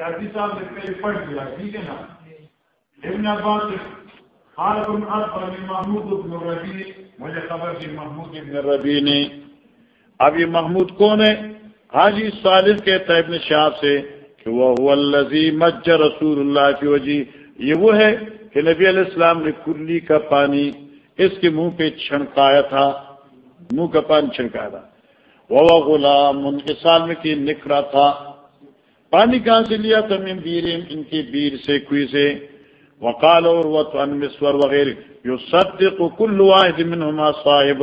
شادی صاحب نے پہلے پڑھ دیا ٹھیک ہے نا؟ ابن عباس، خالد بن عرب محمود ابن ربی مجھے خبر تھی محمود ابن ربی نے۔ اب یہ محمود کون ہے؟ حاجی صالح کہتا ہے ابن شہاب سے کہ وہ الزی مج رسول اللہ کی وجہ یہ وہ ہے کہ نبی علیہ السلام نے کلی کا پانی اس کے منہ پہ چھڑکایا تھا۔ منہ کا پانی چھڑکایا تھا۔ وہ غلام، ان کے سال میں کی نکرا تھا۔ پانی کہاں سے لیا تھا میں بیر ان کی بیر سے کوئی سے وقال اور مسور وغیرہ جو ستیہ کو کل واحد منہما صاحب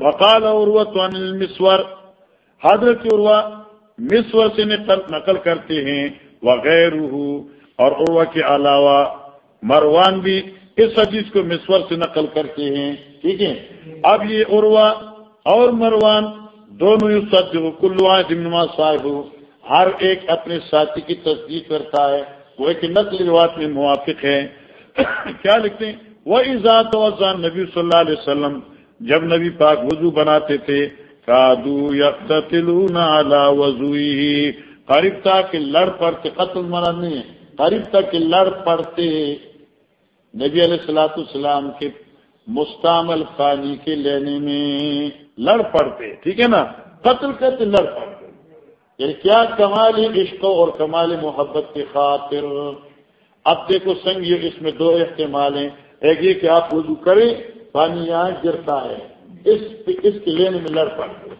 وقال اور مسور حضرت عروا مسور سے نقل کرتے ہیں وغیرہ اور عروا کے علاوہ مروان بھی اس حدیث کو مسور سے نقل کرتے ہیں، ٹھیک ہے؟ اب یہ عروا اور مروان دونوں کل واحد منہما صاحب ہر ایک اپنے ساتھی کی تصدیق کرتا ہے، وہ ایک نقل روایت میں موافق ہے کیا لکھتے ہیں؟ وہ ذات وزان نبی صلی اللہ علیہ وسلم، جب نبی پاک وضو بناتے تھے کادو یقتلون علی وضوئی قریب تھا کہ لڑ پڑتے، قتل مرا نہیں ہے۔ قریب تک کہ لڑ پڑتے۔ نبی علیہ السلاۃ السلام کے مستعمل پانی کے لینے میں لڑ پڑتے، ٹھیک ہے نا؟ قتل کرتے، لڑ پڑتے۔ یعنی کیا کمال عشق اور کمال محبت کی خاطر؟ اب دیکھو سنگ یہ اس میں دو احتمال ہیں۔ ایک یہ کہ آپ وضو کریں، پانی یہاں گرتا ہے۔ اس اس کے لینے میں لڑ پڑتے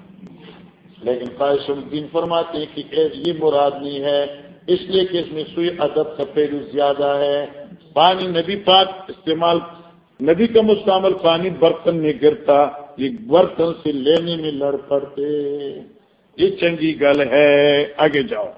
لیکن خواہش الدین فرماتے ہیں کہ یہ مراد نہیں ہے۔ اس لیے کہ اس میں سوئی ادب کا پہلو زیادہ ہے۔ پانی نبی پاک استعمال، نبی کا مستعمل پانی برتن میں گرتا، یہ برتن سے لینے میں لڑ پڑتے۔ یہ چنگی گل ہے آگے جاؤ۔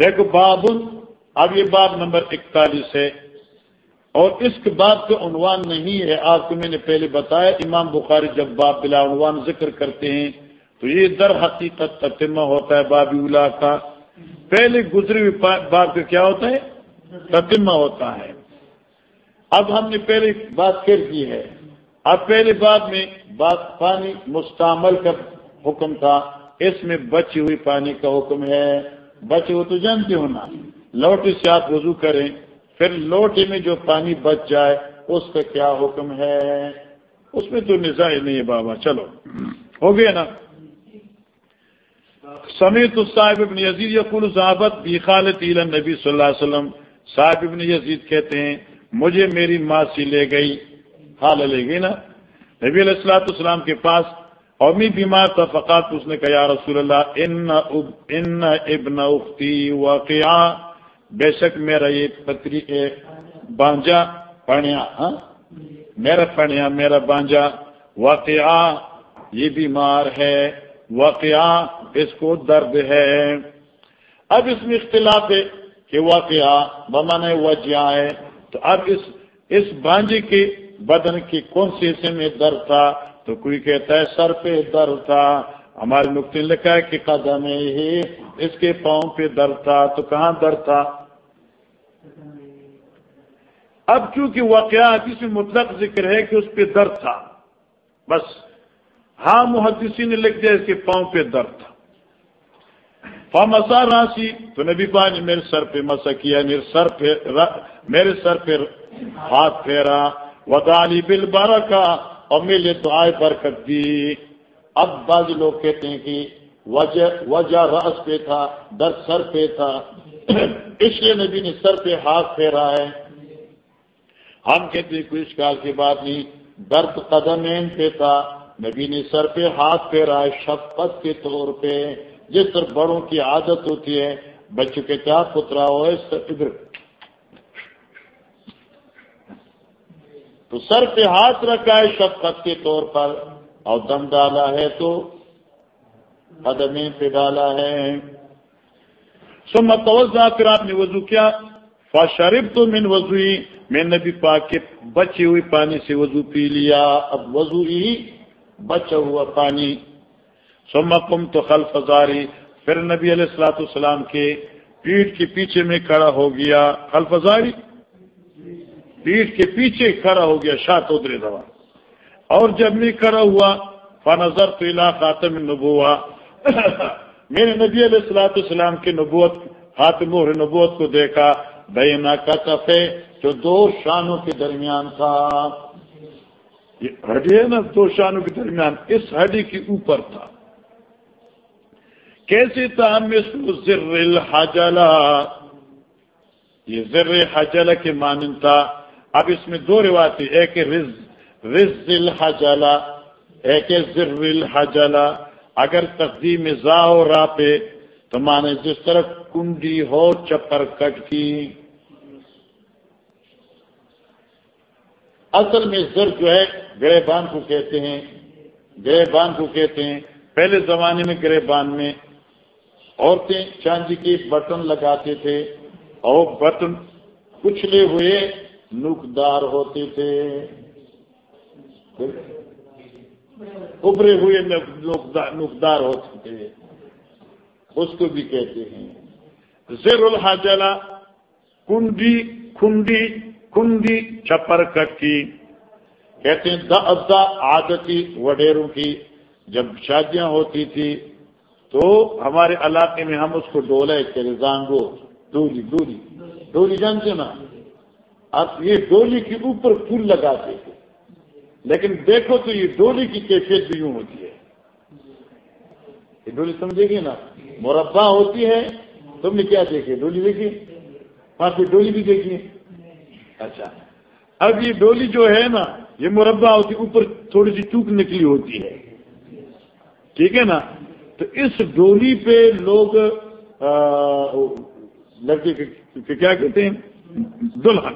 دیکھو باب اب یہ باب نمبر اکتالیس ہے۔ اور اس کے بعد کا عنوان نہیں ہے آپ کو میں نے پہلے بتایا، امام بخاری جب باب بلا عنوان ذکر کرتے ہیں، تو یہ در حقیقت تتمہ ہوتا ہے باب اولا کا۔ پہلے گزری ہوئی بات کا کیا ہوتا ہے؟ تتمہ ہوتا ہے۔ اب ہم نے پہلے بات کر دی ہے۔ اب پہلے بعد میں بات پانی مستعمل کا حکم تھا، اس میں بچی ہوئی پانی کا حکم ہے۔ بچے ہوئے تو جانتے ہونا لوٹی سے آپ وضو کریں۔ پھر لوٹے میں جو پانی بچ جائے، اس کا کیا حکم ہے؟ اس میں تو نظا نہیں ہے بابا، چلو۔ ہو گیا نا؟ سمیت صاحب ابن یزید یقول صحابت بھی خالد نبی صلی اللہ علیہ وسلم۔ صاحب ابن یزید کہتے ہیں، مجھے میری ماں سی لے گئی۔ خال لے گئی نا؟ نبی علیہ السلاۃ السلام کے پاس اور میں بیمار تھا فقات اس نے کہا، یا رسول اللہ ان ابن اختی واقعہ۔ بے شک میرا یہ پتری بانجا پڑیا ہاں؟ میرا پڑیا میرا بانجا۔ واقعہ یہ بیمار ہے، واقعہ اس کو درد ہے۔ اب اس میں اختلاف ہے کہ واقعہ بمن وجہ ہے۔ تو اب اس اس بانجے کے بدن کے کون سے حصے میں درد تھا؟ تو کوئی کہتا ہے سر پہ درد تھا۔ ہمارے نقطے لکھا ہے کہ قدم ہی اس کے پاؤں پہ درد تھا، تو کہاں درد تھا؟ اب چونکہ واقعات اس میں مطلق ذکر ہے کہ اس پہ درد تھا، بس ہاں محدثی نے لکھ دیا اس کے پاؤں پہ درد تھا۔ فامسا راسی تو نبی پا نے میرے سر پہ مسا کیا، میرے سر پہ میرے سر پہ ہاتھ پھیرا۔ ودالی بل بارہ کا اور میرے دعائیں برکت دی۔ اب بعض لوگ کہتے ہیں کہ وجہ وجہ رس پہ تھا درد سر پہ تھا۔ اس لیے نبی نے سر پہ ہاتھ پھیرا ہے۔ ہم کہتے ہیں کوئی کال کی بات نہیں، درد قدم پہ تھا۔ نبی نے سر پہ ہاتھ پھیرا ہے، شفقت کے طور پہ۔ جس طرح بڑوں کی عادت ہوتی ہے، بچوں کے کیا پترا ہو ادھر۔ تو سر پہ ہاتھ رکھا ہے شفقت کے طور پر، اور دم ڈالا ہے تو قدمیں پہ ڈالا ہے۔ سو متوجہ پھر آپ نے وضو کیا۔ فاشرب تو من وضوئی۔ میں نبی پاک کے بچے ہوئے پانی سے وضو پی لیا۔ اب وضو ہی بچا ہوا پانی۔ سما کم تو خلف ازاری پھر نبی علیہ السلاۃ السلام کے پیٹ کے پیچھے میں کھڑا ہو گیا۔ خلف ازاری پیٹ کے پیچھے کھڑا ہو گیا شاہ ادرے دوا اور جب میں کھڑا ہوا فنظر تو خاتم نبوا میرے نبی علیہ السلاۃ السلام کی نبوت، خاتم نبوت کو دیکھا، بینا کا کفے جو دو شانوں کے درمیان تھا۔ یہ ہڈی ہے نا، دو شانوں کے درمیان، اس ہڈی کے اوپر تھا۔ کیسے تھا ذر الحجلا یہ ذر حجلا کے مانند تھا۔ اب اس میں دو روایت ایک رز رز الحجلا ایک ذر الحجلا اگر تقدیم زا ہو را پہ تو مانے جس طرح کنڈی ہو، چپر کٹ کی۔ اصل میں زر جو ہے گرے بان کو کہتے ہیں۔ گرے بان کو کہتے ہیں۔ پہلے زمانے میں گرے بان میں عورتیں چاندی کے بٹن لگاتے تھے اور بٹن کچلے ہوئے نکدار ہوتے تھے۔ ابھرے ہوئے نقدار ہوتے تھے اس کو بھی کہتے ہیں۔ زیر الحاجلا کنڈی کنڈی کنڈی چپر کٹ کی کہتے ہیں دا عادتی وڈیروں کی جب شادیاں ہوتی تھی، تو ہمارے علاقے میں ہم اس کو ڈولے کرے زانگو۔ ڈولی ڈولی۔ ڈولی جانتے نا؟ اب یہ ڈولی کے اوپر پھول لگاتے تھے۔ لیکن دیکھو تو یہ ڈولی کی کیفیت بھی یوں ہوتی ہے۔ یہ ڈولی سمجھے گی نا؟ مربع ہوتی ہے۔ تم نے کیا دیکھے؟ ڈولی دیکھی؟ وہاں پہ ڈولی بھی دیکھی۔ اچھا۔ اب یہ ڈولی جو ہے نا، یہ مربع ہوتی ہے اوپر تھوڑی سی چوک نکلی ہوتی ہے۔ ٹھیک ہے نا؟ تو اس ڈولی پہ لوگ لڑکے کیا کہتے ہیں؟ دلہن۔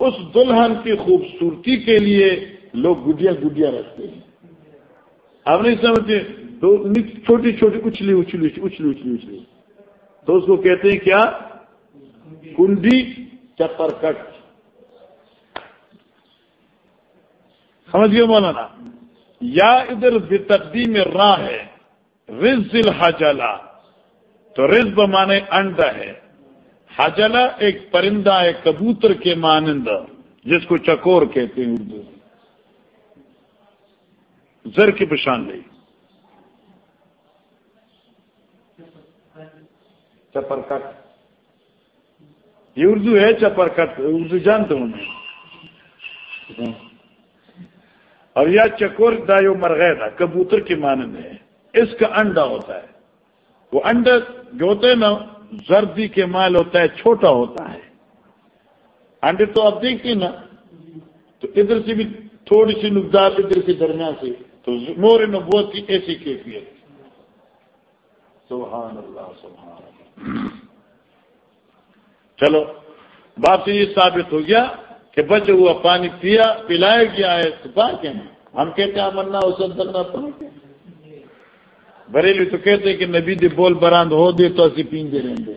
اس دلہن کی خوبصورتی کے لیے لوگ گڈیا گڈیا رکھتے ہیں۔ آپ نہیں سمجھتے؟ تو چھوٹی چھوٹی اچھلی اچھلی اچھلی اچھلی اچھلی۔ تو اس کو کہتے ہیں کیا؟ کنڈی چپر کٹ۔ سمجھ گئے مولانا؟ یا ادھر بے تقدیم راہ ہے رز الحجلا تو رز بمانے انڈا ہے۔ حجلا ایک پرندہ ہے، کبوتر کے مانند، جس کو چکور کہتے ہیں۔ اردو زر کی پشان لئی چپر کٹ۔ یہ اردو ہے چپر کٹ، اردو جانتے ہوں میں اور یا چکور دایو مرغے تھا کبوتر کی مانند ہے۔ اس کا انڈا ہوتا ہے۔ وہ انڈا جو ہوتا ہے نا، زردی کے مال ہوتا ہے، چھوٹا ہوتا ہے۔ انڈے تو آپ دیکھتے نا، تو ادھر سے بھی تھوڑی سی نقدار ادھر کے درمیان سے تو مور نبوت کی ایسی کیفیت۔ سبحان اللہ سبحان اللہ۔ چلو باپ سے یہ ثابت ہو گیا کہ بچے ہوا پانی پیا پلایا گیا ہے تو پاک ہے؟ ہم کہتے ہیں مرنا اس اندر نہ پاک ہے بریلی تو کہتے ہیں کہ نبی دی بول براند ہو دے تو اسی پین دے رہیں گے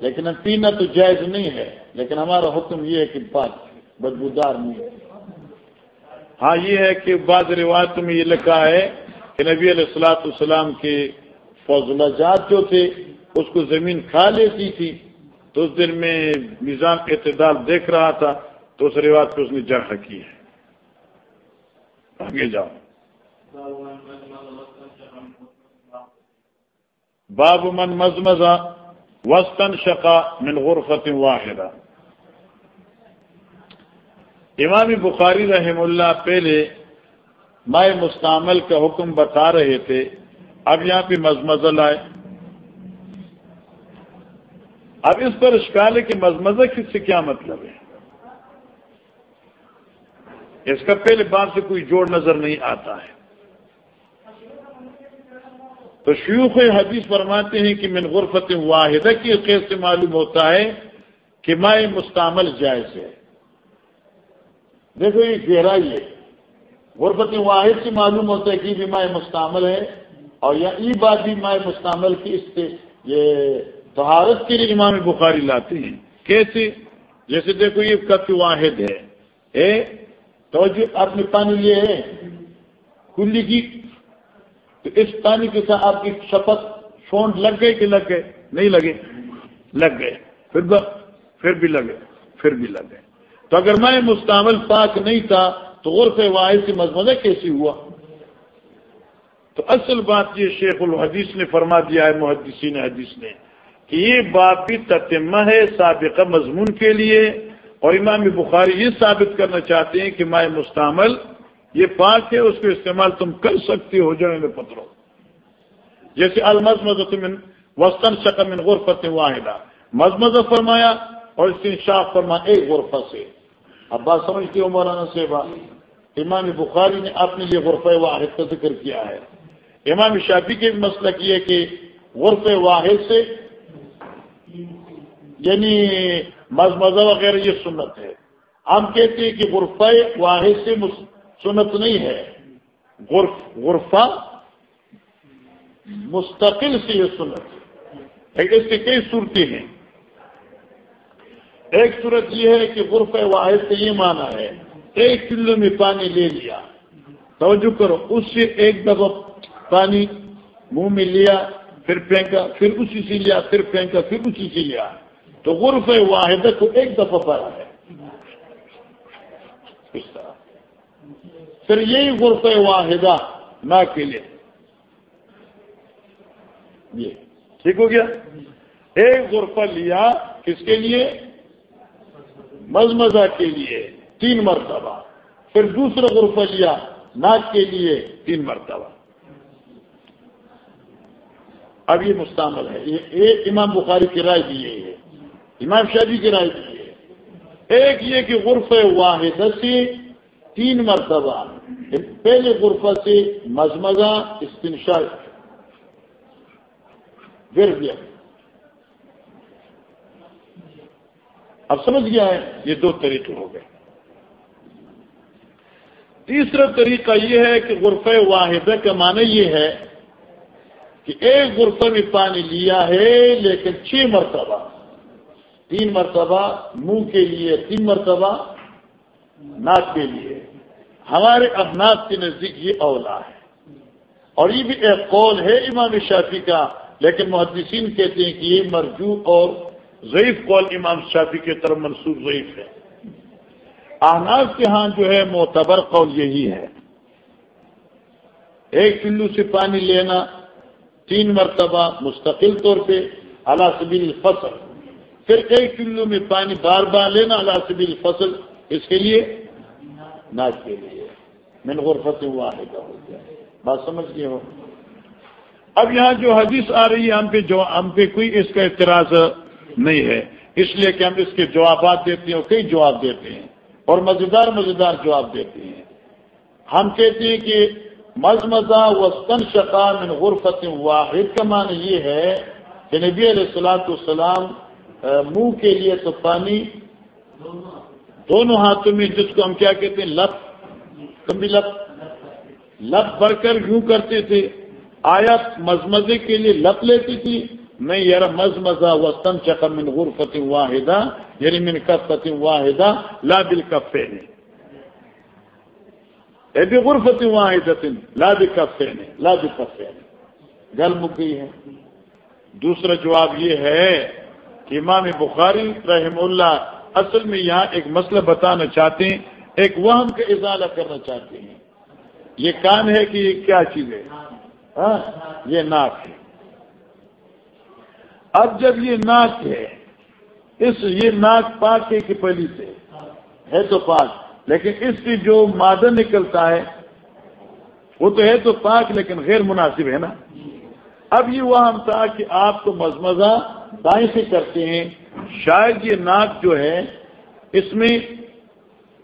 لیکن پینا تو جائز نہیں ہے، لیکن ہمارا حکم یہ ہے کہ پاک بدبودار نہیں ہے۔ ہاں یہ ہے کہ بعض روایتوں میں یہ لکھا ہے کہ نبی علیہ السلاۃ السلام کے فضلہ جات جو تھے، اس کو زمین کھا لیتی تھی۔ تو اس دن میں نظام اعتدال دیکھ رہا تھا، تو اس روایت کو اس نے جرح کی ہے۔ آگے جاؤ۔ باب من مزمزہ وسطن شقا من غرفت واحدہ امام بخاری رحم اللہ پہلے مائع مستعمل کا حکم بتا رہے تھے۔ اب یہاں پہ مزمزہ لائے۔ اب اس پر اشکال ہے کہ مزمزہ کس سے کیا مطلب ہے۔ اس کا پہلے بات سے کوئی جوڑ نظر نہیں آتا ہے۔ تو شیوخ حدیث فرماتے ہیں کہ من غرفت واحدہ کی قید سے معلوم ہوتا ہے کہ مائع مستعمل جائز ہے۔ دیکھو یہ گہرائی ہے۔ غربت واحد سے معلوم ہوتا ہے کہ بھی مستعمل ہے اور یا ای بات بھی مستعمل کی اس سے یہ تہارت کے لیے امام بخاری لاتے ہیں۔ کیسے؟ جیسے دیکھو یہ کف واحد ہے۔ اے تو جو آپ نے پانی لیے ہے۔ کلی کی۔ تو اس پانی کے ساتھ آپ کی شپت فون لگ گئے کہ لگ گئے؟ نہیں لگے۔ لگ گئے۔ پھر پھر بھی لگے۔ پھر بھی لگ گئے تو اگر میں مستعمل پاک نہیں تھا تو غرف واحد سے مزمزہ کیسی ہوا؟ تو اصل بات یہ شیخ الحدیث نے فرما دیا ہے، محدثین حدیث نے، کہ یہ بات بھی تتمہ ہے سابقہ مضمون کے لیے، اور امام بخاری یہ ثابت کرنا چاہتے ہیں کہ مائع مستعمل، یہ پاک ہے، اس کو استعمال تم کر سکتے ہو جانے میں پتھرو جیسے المزمز من وسطن شکم من غرفت واحدہ۔ مزمز فرمایا اور استنشاق فرمایا ایک غرفہ سے۔ اب بات سمجھتی ہو مولانا سے بات امام بخاری نے اپنے لیے غرفہ واحد کا ذکر کیا ہے۔ امام شافی کے بھی مسئلہ کی ہے کہ غرف واحد سے یعنی مزمزہ وغیرہ یہ سنت ہے۔ ہم کہتے ہیں کہ غرفہ واحد سے سنت نہیں ہے۔ غرف غرفہ مستقل سے یہ سنت ہے۔ اس کی کئی صورتیں ہیں۔ ایک صورت یہ ہے کہ غرف واحد سے یہ مانا ہے، ایک کلو میں پانی لے لیا۔ توجہ کرو، اس سے ایک دفعہ پانی منہ میں لیا، پھر پھینکا، پھر اسی سے لیا، پھر پھینکا، پھر اسی سے لیا۔ تو غرف واحد کو ایک دفعہ پڑا ہے۔ پھر یہی غرف واحدہ نہ کے لیے یہ ٹھیک ہو گیا؟ ایک غرفہ لیا کس کے لیے مزمزہ کے لیے تین مرتبہ، پھر دوسرا غرفہ لیا ناک کے لیے تین مرتبہ۔ اب یہ مستعمل ہے۔ یہ امام بخاری کی رائے دی ہے۔ امام شادی کی رائے دی ہے۔ ایک یہ کہ غرف واحد سے تین مرتبہ، پہلے غرفہ سے مزمزہ استنشا گر گیا اب سمجھ گیا ہے یہ دو طریقے ہو گئے۔ تیسرا طریقہ یہ ہے کہ غرف واحدہ کا معنی یہ ہے کہ ایک غرفہ میں پانی لیا ہے لیکن چھ مرتبہ، تین مرتبہ منہ کے لیے، تین مرتبہ ناک کے لیے۔ ہمارے ابناس کے نزدیک یہ اولا ہے۔ اور یہ بھی ایک قول ہے امام شافی کا، لیکن محدثین کہتے ہیں کہ یہ مرجو اور ضعیف قول امام شافی کے طرف منسوخ ضعیف ہے۔ احناف کے ہاں جو ہے معتبر قول یہی ہے۔ ایک کلو سے پانی لینا تین مرتبہ مستقل طور پہ اللہ سبیل فصل پھر ایک کلو میں پانی بار بار لینا اللہ سبیل فصل اس کے لیے؟ ناچ کے لیے۔ میں نے غرفت ہوا ہے ہو گیا۔ بات سمجھ گئے ہو؟ اب یہاں جو حدیث آ رہی ہے، ہم پہ جو، ہم پہ کوئی اس کا اعتراض نہیں ہے۔ اس لیے کہ ہم اس کے جوابات دیتے ہیں اور کئی جواب دیتے ہیں۔ اور مزیدار مزیدار جواب دیتے ہیں۔ ہم کہتے ہیں کہ مزمزہ وسطن شقا غرفت واحد کا معنی یہ ہے کہ نبی علیہ السلاۃ السلام منہ کے لیے تو پانی، دونوں ہاتھوں میں جس کو ہم کیا کہتے ہیں لپ کبھی لپ لپ بڑھ کر یوں کرتے تھے۔ آیا مزمزے کے لیے لپ لیتی تھی۔ نہیں یار مزمزہ وسطن شقا من غرفت واحدہ یعنی من کفت واحدہ لا بل کفے نے بھی غرفت واحد لا کفے لا کفے گل مکی ہے؟ دوسرا جواب یہ ہے کہ امام بخاری رحم اللہ اصل میں یہاں ایک مسئلہ بتانا چاہتے ہیں، ایک وہم کا اضالہ کرنا چاہتے ہیں۔ یہ کان ہے کہ یہ کیا چیز ہے؟ ہاں یہ ناک ہے۔ اب جب یہ ناک ہے، اس یہ ناک پاک ہے کہ پہلی سے ہے تو پاک، لیکن اس کی جو مادہ نکلتا ہے، وہ تو ہے تو پاک لیکن غیر مناسب ہے نا؟ اب یہ وہ تھا کہ آپ کو مزمزہ دائیں سے کرتے ہیں، شاید یہ ناک جو ہے، اس میں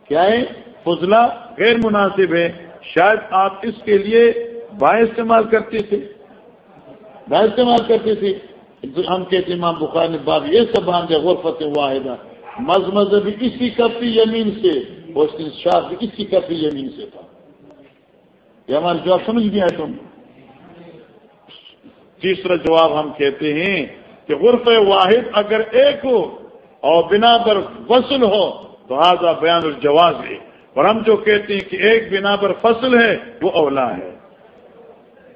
کیا ہے؟ فضلہ غیر مناسب ہے، شاید آپ اس کے لیے بائیں استعمال کرتے تھے۔ بائیں استعمال کرتے تھے۔ ہم کہتے امام بخار نے بات یہ سب باندھے غرفت واحدہ۔ مزمز بھی اسی کپی یمین سے اور شاہ بھی اسی کپی یمین سے تھا۔ یہ ہمارا جواب سمجھ گیا تم؟ تیسرا جواب ہم کہتے ہیں کہ غرف واحد اگر ایک ہو اور بنا پر فصل ہو، تو آزا بیان الجواز ہے۔ اور ہم جو کہتے ہیں کہ ایک بنا پر فصل ہے، وہ اولا ہے۔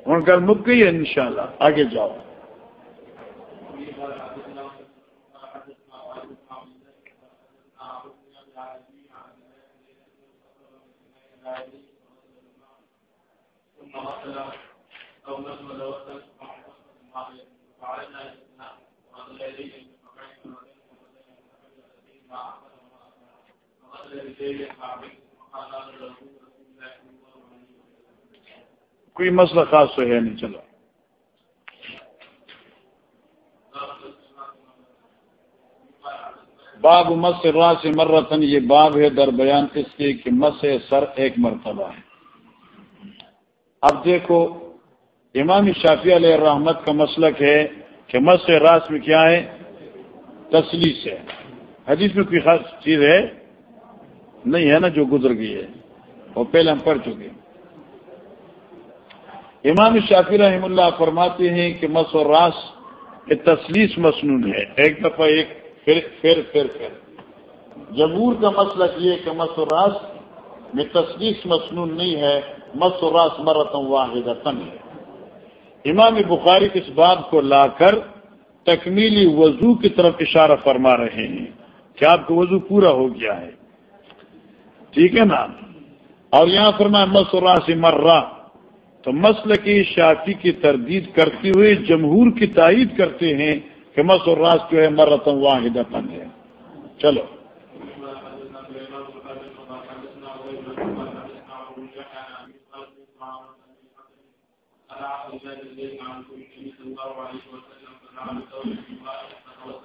ان کا مک گئی ہے انشاءاللہ۔ آگے جاؤ۔ کوئی مسئلہ خاص تو ہے نہیں، چلو۔ باب مس راس مرتن، یہ باب ہے در بیان اس کے کہ مس سر ایک مرتبہ ہے۔ اب دیکھو، امام شافی علیہ الرحمت کا مسلک ہے کہ مس راس میں کیا ہے؟ تسلیس ہے۔ حدیث میں کوئی خاص چیز ہے؟ نہیں ہے نا جو گزر گئی ہے۔ وہ پہلے ہم پڑھ چکے امام شافی رحم اللہ فرماتے ہیں کہ مس و راس یہ تسلیس مصنون ہے۔ ایک دفعہ ایک پھر پھر پھر پھر۔ جمہور کا مسئلہ یہ کہ مس و راس میں تسلیس مصنون نہیں ہے۔ مس راس مرتم واحد ہے امام بخاری اس بات کو لا کر تکمیلی وضو کی طرف اشارہ فرما رہے ہیں کہ آپ کا وضو پورا ہو گیا ہے. ٹھیک ہے نا؟ اور یہاں فرمایا مسورا سے مرہ. تو مسل کی شافی کی تردید کرتے ہوئے جمہور کی تائید کرتے ہیں کہ مسوراس جو ہے مرتم واحد ہے. چلو.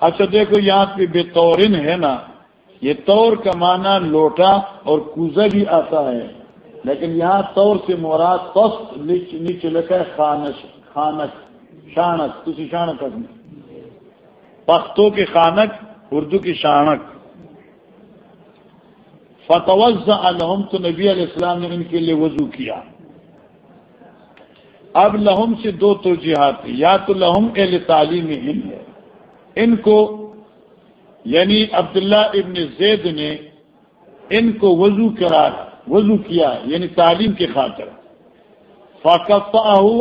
اچھا دیکھو، یہاں پہ بے طورن ہے نا، یہ طور کا معنی لوٹا اور کوزا بھی آتا ہے، لیکن یہاں طور سے مراد پست نیچے لکھا ہے، خانش خانک شانک، کسی شانک پختوں کے خانک، اردو کی شانک۔ فتوز الحم تو نبی علیہ السلام نے ان کے لیے وضو کیا۔ اب لہم سے دو توجیحات یا تو لہم اہل تعلیم ہند ہے ان کو یعنی عبداللہ ابن زید نے ان کو وضو کرا، وضو کیا یعنی تعلیم کی خاطر۔ فاقف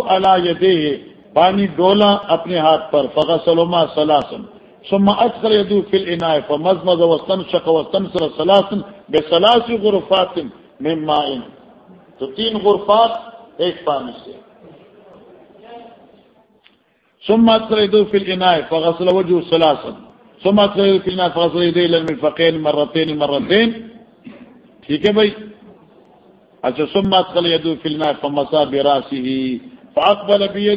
اللہ دے پانی ڈولا اپنے ہاتھ پر۔ فقا سلوما سلاسن سما اکثر یدو فل عنائے فمز مز وسطن شک وسطن سر سلاسن بے سلاسی غرفات مائن تو تین غرفات ایک پانی سے۔ سما اکثر یدو فل عنائے فغسل وجو سلاسن سما فلنا فصل فقین مرتین مرتین ٹھیک ہے بھائی؟ اچھا سمت کل یدو فلنا فمسا بیراسی ہی اکبر ابھی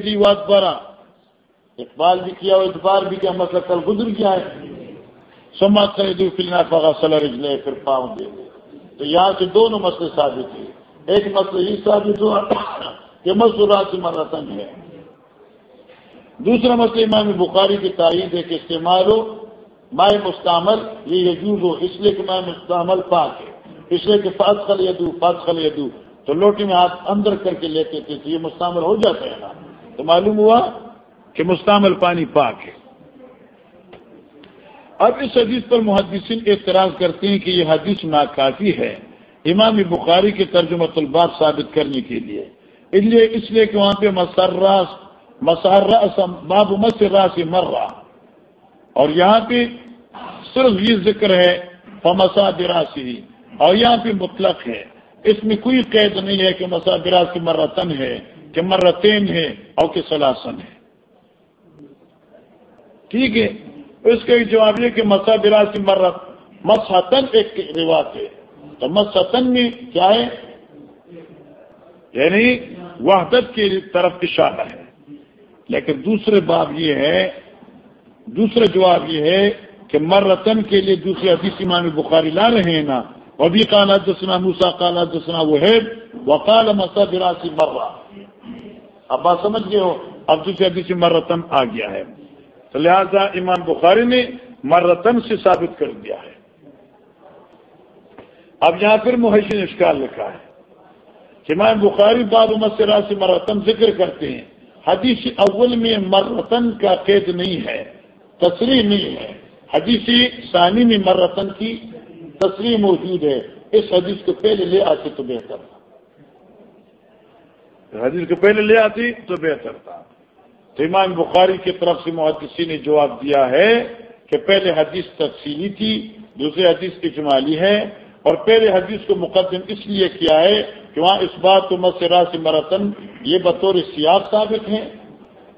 اقبال بھی کیا اتبار بھی کیا، مسئلہ کل گزر گیا ہے؟ سمت کل یدو فلنا فقا صلی رجلے پھر پاؤں دے تو یہاں سے دونوں مسئلے ثابت ہوئے ایک مسئلہ یہ ثابت ہوا کہ مسورات مرتن ہے۔ دوسرا مسئلہ امام بخاری کی تاریخ ہے کہ استعمال ہو مائع مستعمل، یہ یجوز ہو اس لیے کہ مائع مستعمل پاک ہے۔ اس لیے کہ فاط خل یدو فاط خل یدو۔ تو لوٹی میں ہاتھ اندر کر کے لیتے تھے تو یہ مستعمل ہو جاتا ہے نا۔ تو معلوم ہوا کہ مستعمل پانی پاک ہے۔ اب اس حدیث پر محدثین اعتراض کرتے ہیں کہ یہ حدیث ناکافی ہے۔ امام بخاری کے ترجمہ الباب ثابت کرنے کے لیے۔ اس لیے اس لیے کہ وہاں پہ مسراس مسرا باب مسرا سے مر رہا اور یہاں پہ صرف یہ ذکر ہے فمسا براسی اور یہاں پہ مطلق ہے۔ اس میں کوئی قید نہیں ہے کہ مسا براسی مرتن ہے، کہ مرتین ہے اور کہ سلاسن ہے۔ ٹھیک ہے؟ اس کا جواب یہ کہ مسا براسی مرت مسحتن ایک روایت ہے۔ تو مسحتن میں کیا ہے؟ یعنی وحدت کی طرف اشارہ ہے۔ لیکن دوسرے باب یہ ہے دوسرا جواب یہ ہے کہ مر رتن کے لیے دوسرے حدیث امام بخاری لا رہے ہیں نا۔ ابھی کالا دسنا موسا کالا دسنا وہ ہے وکال مسا براسی مر اب بات سمجھ گئے ہو؟ اب دوسرے حدیث مرتن آ گیا ہے۔ تو لہذا امام بخاری نے مرتن سے ثابت کر دیا ہے۔ اب یہاں پھر محسن اشکال لکھا ہے کہ امام بخاری باب مسرا سے مرتن ذکر کرتے ہیں۔ حدیث اول میں مرتن کا قید نہیں ہے تصریح نہیں ہے۔ حدیثی ثانی میں مرتن کی تصریح موجود ہے۔ اس حدیث کو پہلے لے آتے تو بہتر تھا۔ حدیث کو پہلے لے آتی تو بہتر تھا۔ تو امام بخاری کی طرف سے محدثی نے جواب دیا ہے کہ پہلے حدیث تفصیلی تھی، دوسری حدیث اجمالی ہے اور پہلے حدیث کو مقدم اس لیے کیا ہے کہ وہاں اس بات مسرا سے مرتن یہ بطور سیاق ثابت ہیں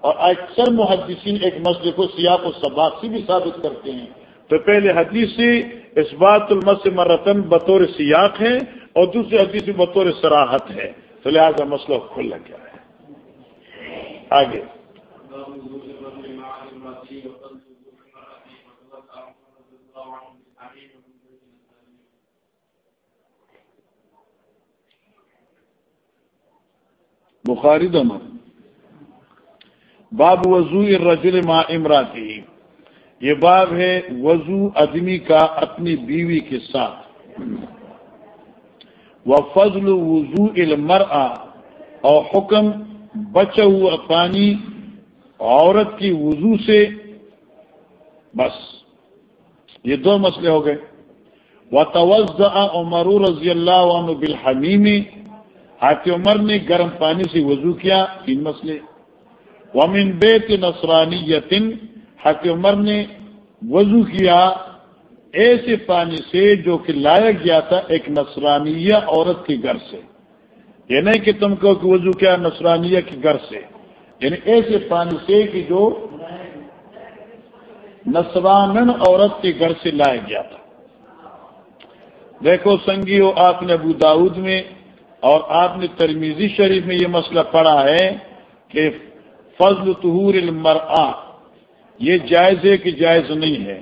اور اکثر محدثین ایک مسئلے کو سیاق و سباق سے بھی ثابت کرتے ہیں۔ تو پہلے حدیث سے اس بات المس مرتن بطور سیاق ہے اور دوسری حدیث بطور سراحت ہے۔ تو لہٰذا مسئلہ کھل گیا ہے۔ آگے۔ بخاری دم باب وضو رجل ما امراتی یہ باب ہے وضو آدمی کا اپنی بیوی کے ساتھ. وہ فضل وضو المر اور حکم بچا ہوا پانی عورت کی وضو سے بس. یہ دو مسئلے ہو گئے. وہ توجہ عمر رضی اللہ عنہ بالحمیمی حاط عمر نے گرم پانی سے وضو کیا تین مسئلے ومن بیت نصرانی یتن حق عمر نے وضو کیا ایسے پانی سے جو کہ لایا گیا تھا ایک نصرانیہ عورت کے گھر سے. یہ نہیں کہ تم کو وضو کیا نصرانیہ کے گھر سے. یعنی ایسے پانی سے کہ جو نصران عورت کے گھر سے لایا گیا تھا. دیکھو سنگی ہو آپ نے ابو داود میں اور آپ نے ترمیزی شریف میں یہ مسئلہ پڑھا ہے کہ فضل طہور المرآ، یہ جائز ہے کہ جائز نہیں ہے۔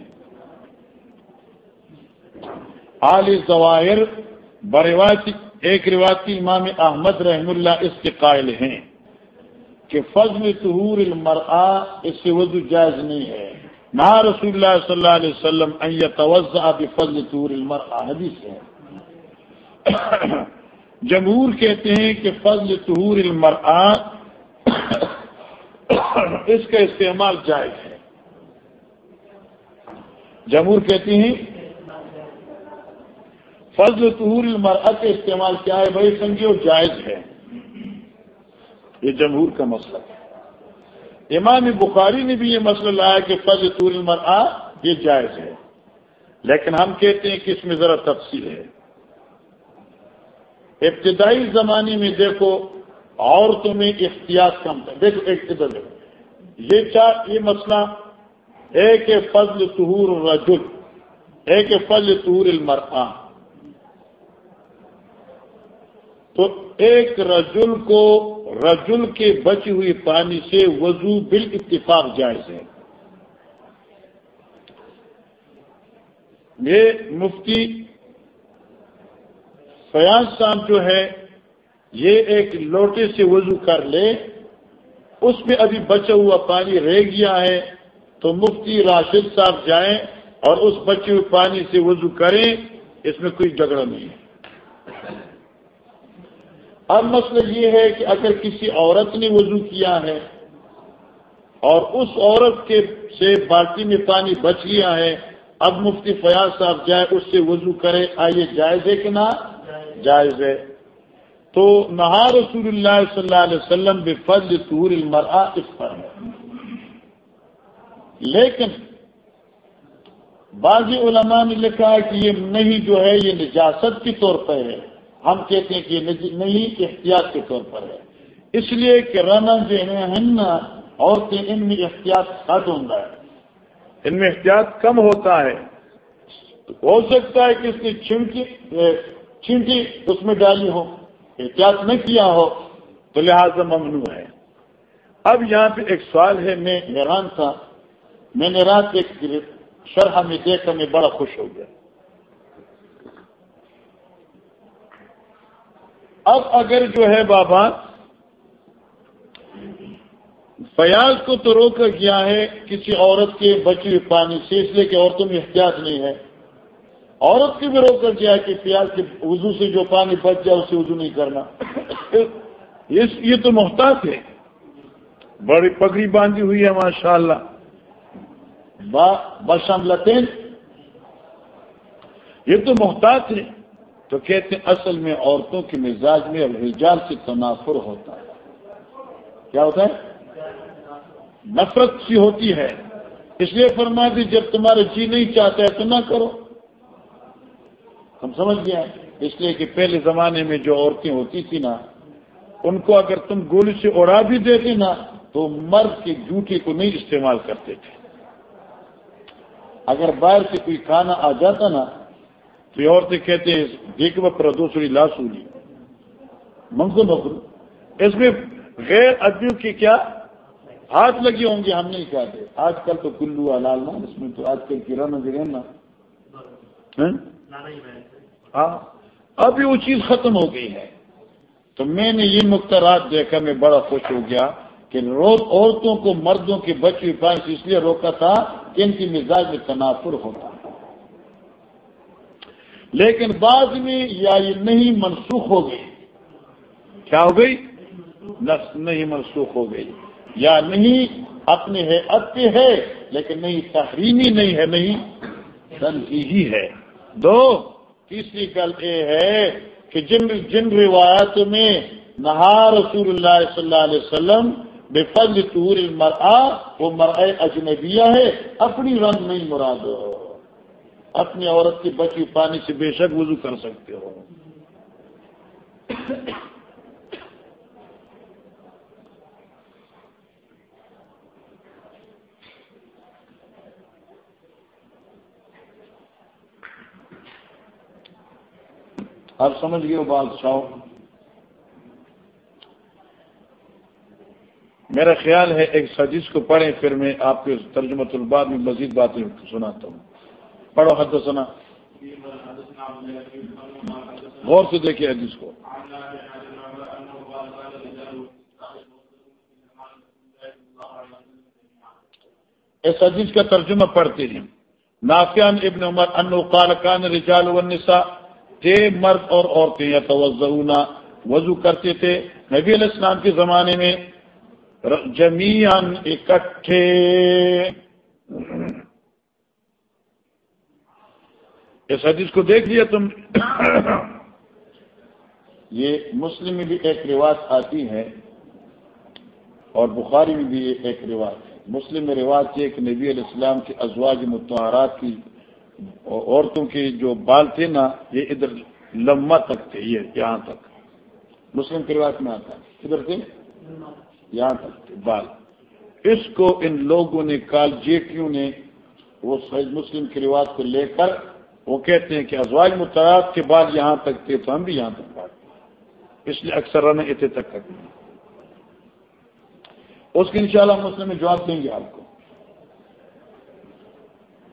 عال ظواہر بروایتی ایک روایتی امام احمد رحم اللہ اس کے قائل ہیں کہ فضل طہور المرآ، اس سے وضو جائز نہیں ہے۔ نہ رسول اللہ صلی اللہ علیہ وسلم توجہ فضل طہور المرآ، حدیث ہے۔ جمہور کہتے ہیں کہ فضل طہور المرآ اس کا استعمال جائز ہے۔ جمہور کہتے ہیں فضل طہور المرآ کا استعمال کیا ہے بھائی سنگیو؟ جائز ہے۔ یہ جمہور کا مسئلہ ہے۔ امام بخاری نے بھی یہ مسئلہ لایا کہ فضل طور المرآ یہ جائز ہے۔ لیکن ہم کہتے ہیں کہ اس میں ذرا تفصیل ہے۔ ابتدائی زمانے میں دیکھو، عورتوں میں احتیاط کم تھا۔ دیکھو، ایک یہ چار یہ مسئلہ، ایک فضل طہور رجل ایک فضل طہور المرآ۔ تو ایک رجل کو رجل کے بچی ہوئی پانی سے وضو بال اتفاق جائز ہے۔ یہ مفتی فیاض صاحب جو ہے، یہ ایک لوٹے سے وضو کر لے، اس میں ابھی بچا ہوا پانی رہ گیا ہے، تو مفتی راشد صاحب جائیں اور اس بچے ہوئے پانی سے وضو کریں، اس میں کوئی جھگڑا نہیں ہے۔ اب مسئلہ یہ ہے کہ اگر کسی عورت نے وضو کیا ہے اور اس عورت کے سے بالٹی میں پانی بچ گیا ہے، اب مفتی فیاض صاحب جائے اس سے وضو کرے آئیے جائز ہے کہ نہ؟ جائز ہے۔ تو نہا رسول اللہ صلی اللہ علیہ وسلم بے فضل طور المرا اس پر ہے۔ لیکن بعض علماء نے لکھا ہے کہ یہ نہیں جو ہے یہ نجاست کے طور پر ہے۔ ہم کہتے ہیں کہ یہ نہیں احتیاط کے طور پر ہے۔ اس لیے کہ رنا جو ہے نا عورتیں ان میں احتیاط کٹ ہوتا ہے۔ ان میں احتیاط کم ہوتا ہے۔ ہو سکتا ہے کہ اس کی چھنکی چینٹی اس میں ڈالی ہو احتیاط نہ کیا ہو، تو لہٰذا ممنوع ہے۔ اب یہاں پہ ایک سوال ہے، میں حیران تھا۔ میں نے رات ایک شرح میں دیکھ کر میں بڑا خوش ہو گیا۔ اب اگر جو ہے بابا، فیاض کو تو روکا گیا ہے کسی عورت کے بچے پانی سے اس لیے کہ عورتوں میں احتیاط نہیں ہے۔ عورت کی بھی روک کر کیا کہ پیاز کے وضو سے جو پانی بچ جائے اسے وضو نہیں کرنا۔ یہ تو محتاط ہے۔ بڑی پگڑی باندھی ہوئی ہے ماشاء اللہ بشملتین۔ یہ تو محتاط ہے۔ تو کہتے ہیں اصل میں عورتوں کے مزاج میں اب رجال سے تنافر ہوتا ہے۔ کیا ہوتا ہے؟ نفرت سی ہوتی ہے۔ اس لیے فرما دی جب تمہارے جی نہیں چاہتا ہے تو نہ کرو۔ ہم سمجھ گیا اس لیے کہ پہلے زمانے میں جو عورتیں ہوتی تھی نا، ان کو اگر تم گولی سے اڑا بھی دیتے نا، تو مرد کی جوٹی کو نہیں استعمال کرتے تھے۔ اگر باہر سے کوئی کھانا آ جاتا نا، تو یہ عورتیں کہتے ہیں، دیکھ پر دوسری لاسولی منگو بکرو اس میں غیر ادبیوں کی کیا ہاتھ لگی ہوں گے، ہم نہیں کہتے آج کل تو کلو لال نا، اس میں تو آج کل کی رن نا۔ ہاں ابھی وہ چیز ختم ہو گئی ہے۔ تو میں نے یہ مختارات دیکھا، میں بڑا خوش ہو گیا کہ روز عورتوں کو مردوں کے بچے پانچ اس لیے روکا تھا کہ ان کی مزاج میں تنافر ہوتا۔ لیکن بعد میں یا یہ نہیں منسوخ ہو گئی کیا ہو گئی؟ نہیں منسوخ ہو گئی یا نہیں، اپنے ہے پہ ہے، لیکن نہیں، تحریمی نہیں ہے، نہیں ہی ہے۔ دو تیسری گل یہ ہے کہ جن جن روایت میں نہا رسول اللہ صلی اللہ علیہ وسلم بے فضل طور مرآ وہ مرائے اجنبیہ ہے، اپنی رنگ نہیں مراد اپنی عورت کی بچی پانی سے بے شک وضو کر سکتے ہو۔ آپ سمجھ گئے ہو بادشاہ میرا خیال ہے ایک سجیش کو پڑھیں، پھر میں آپ کے ترجمت الباد میں مزید باتیں سناتا ہوں۔ پڑھو حد سنا غور سے دیکھیے حدیث کو۔ اس حدیث کا ترجمہ پڑھتے ہیں۔ نافیان ابن عمر انو قال کان رجال والنساء۔ تھے مرد اور عورتیں یا توزعونا وضو کرتے تھے، نبی علیہ السلام کے زمانے میں جمیان اکٹھے۔ اس حدیث کو دیکھ لیا تم۔ یہ مسلم میں بھی ایک رواج آتی ہے اور بخاری میں بھی ایک رواج ہے۔ مسلم میں رواج یہ کہ نبی علیہ السلام کے ازواج متحرات کی عورتوں کے جو بال تھے نا، یہ ادھر لمبا تک تھے، یہ یہاں تک۔ مسلم کے رواج میں آتا ہے۔ ادھر تھے یہاں تک تھے، بال۔ اس کو ان لوگوں نے، کال جیٹیوں نے، وہ سہج مسلم کے رواج کو لے کر، وہ کہتے ہیں کہ ازواج متعارف کے بعد یہاں تک تھے، تو ہم بھی یہاں تک بات اس لیے اکثر رہنے اتنے تک کرتے ہیں اس کے انشاءاللہ شاء مسلم میں جواب دیں گے آپ کو۔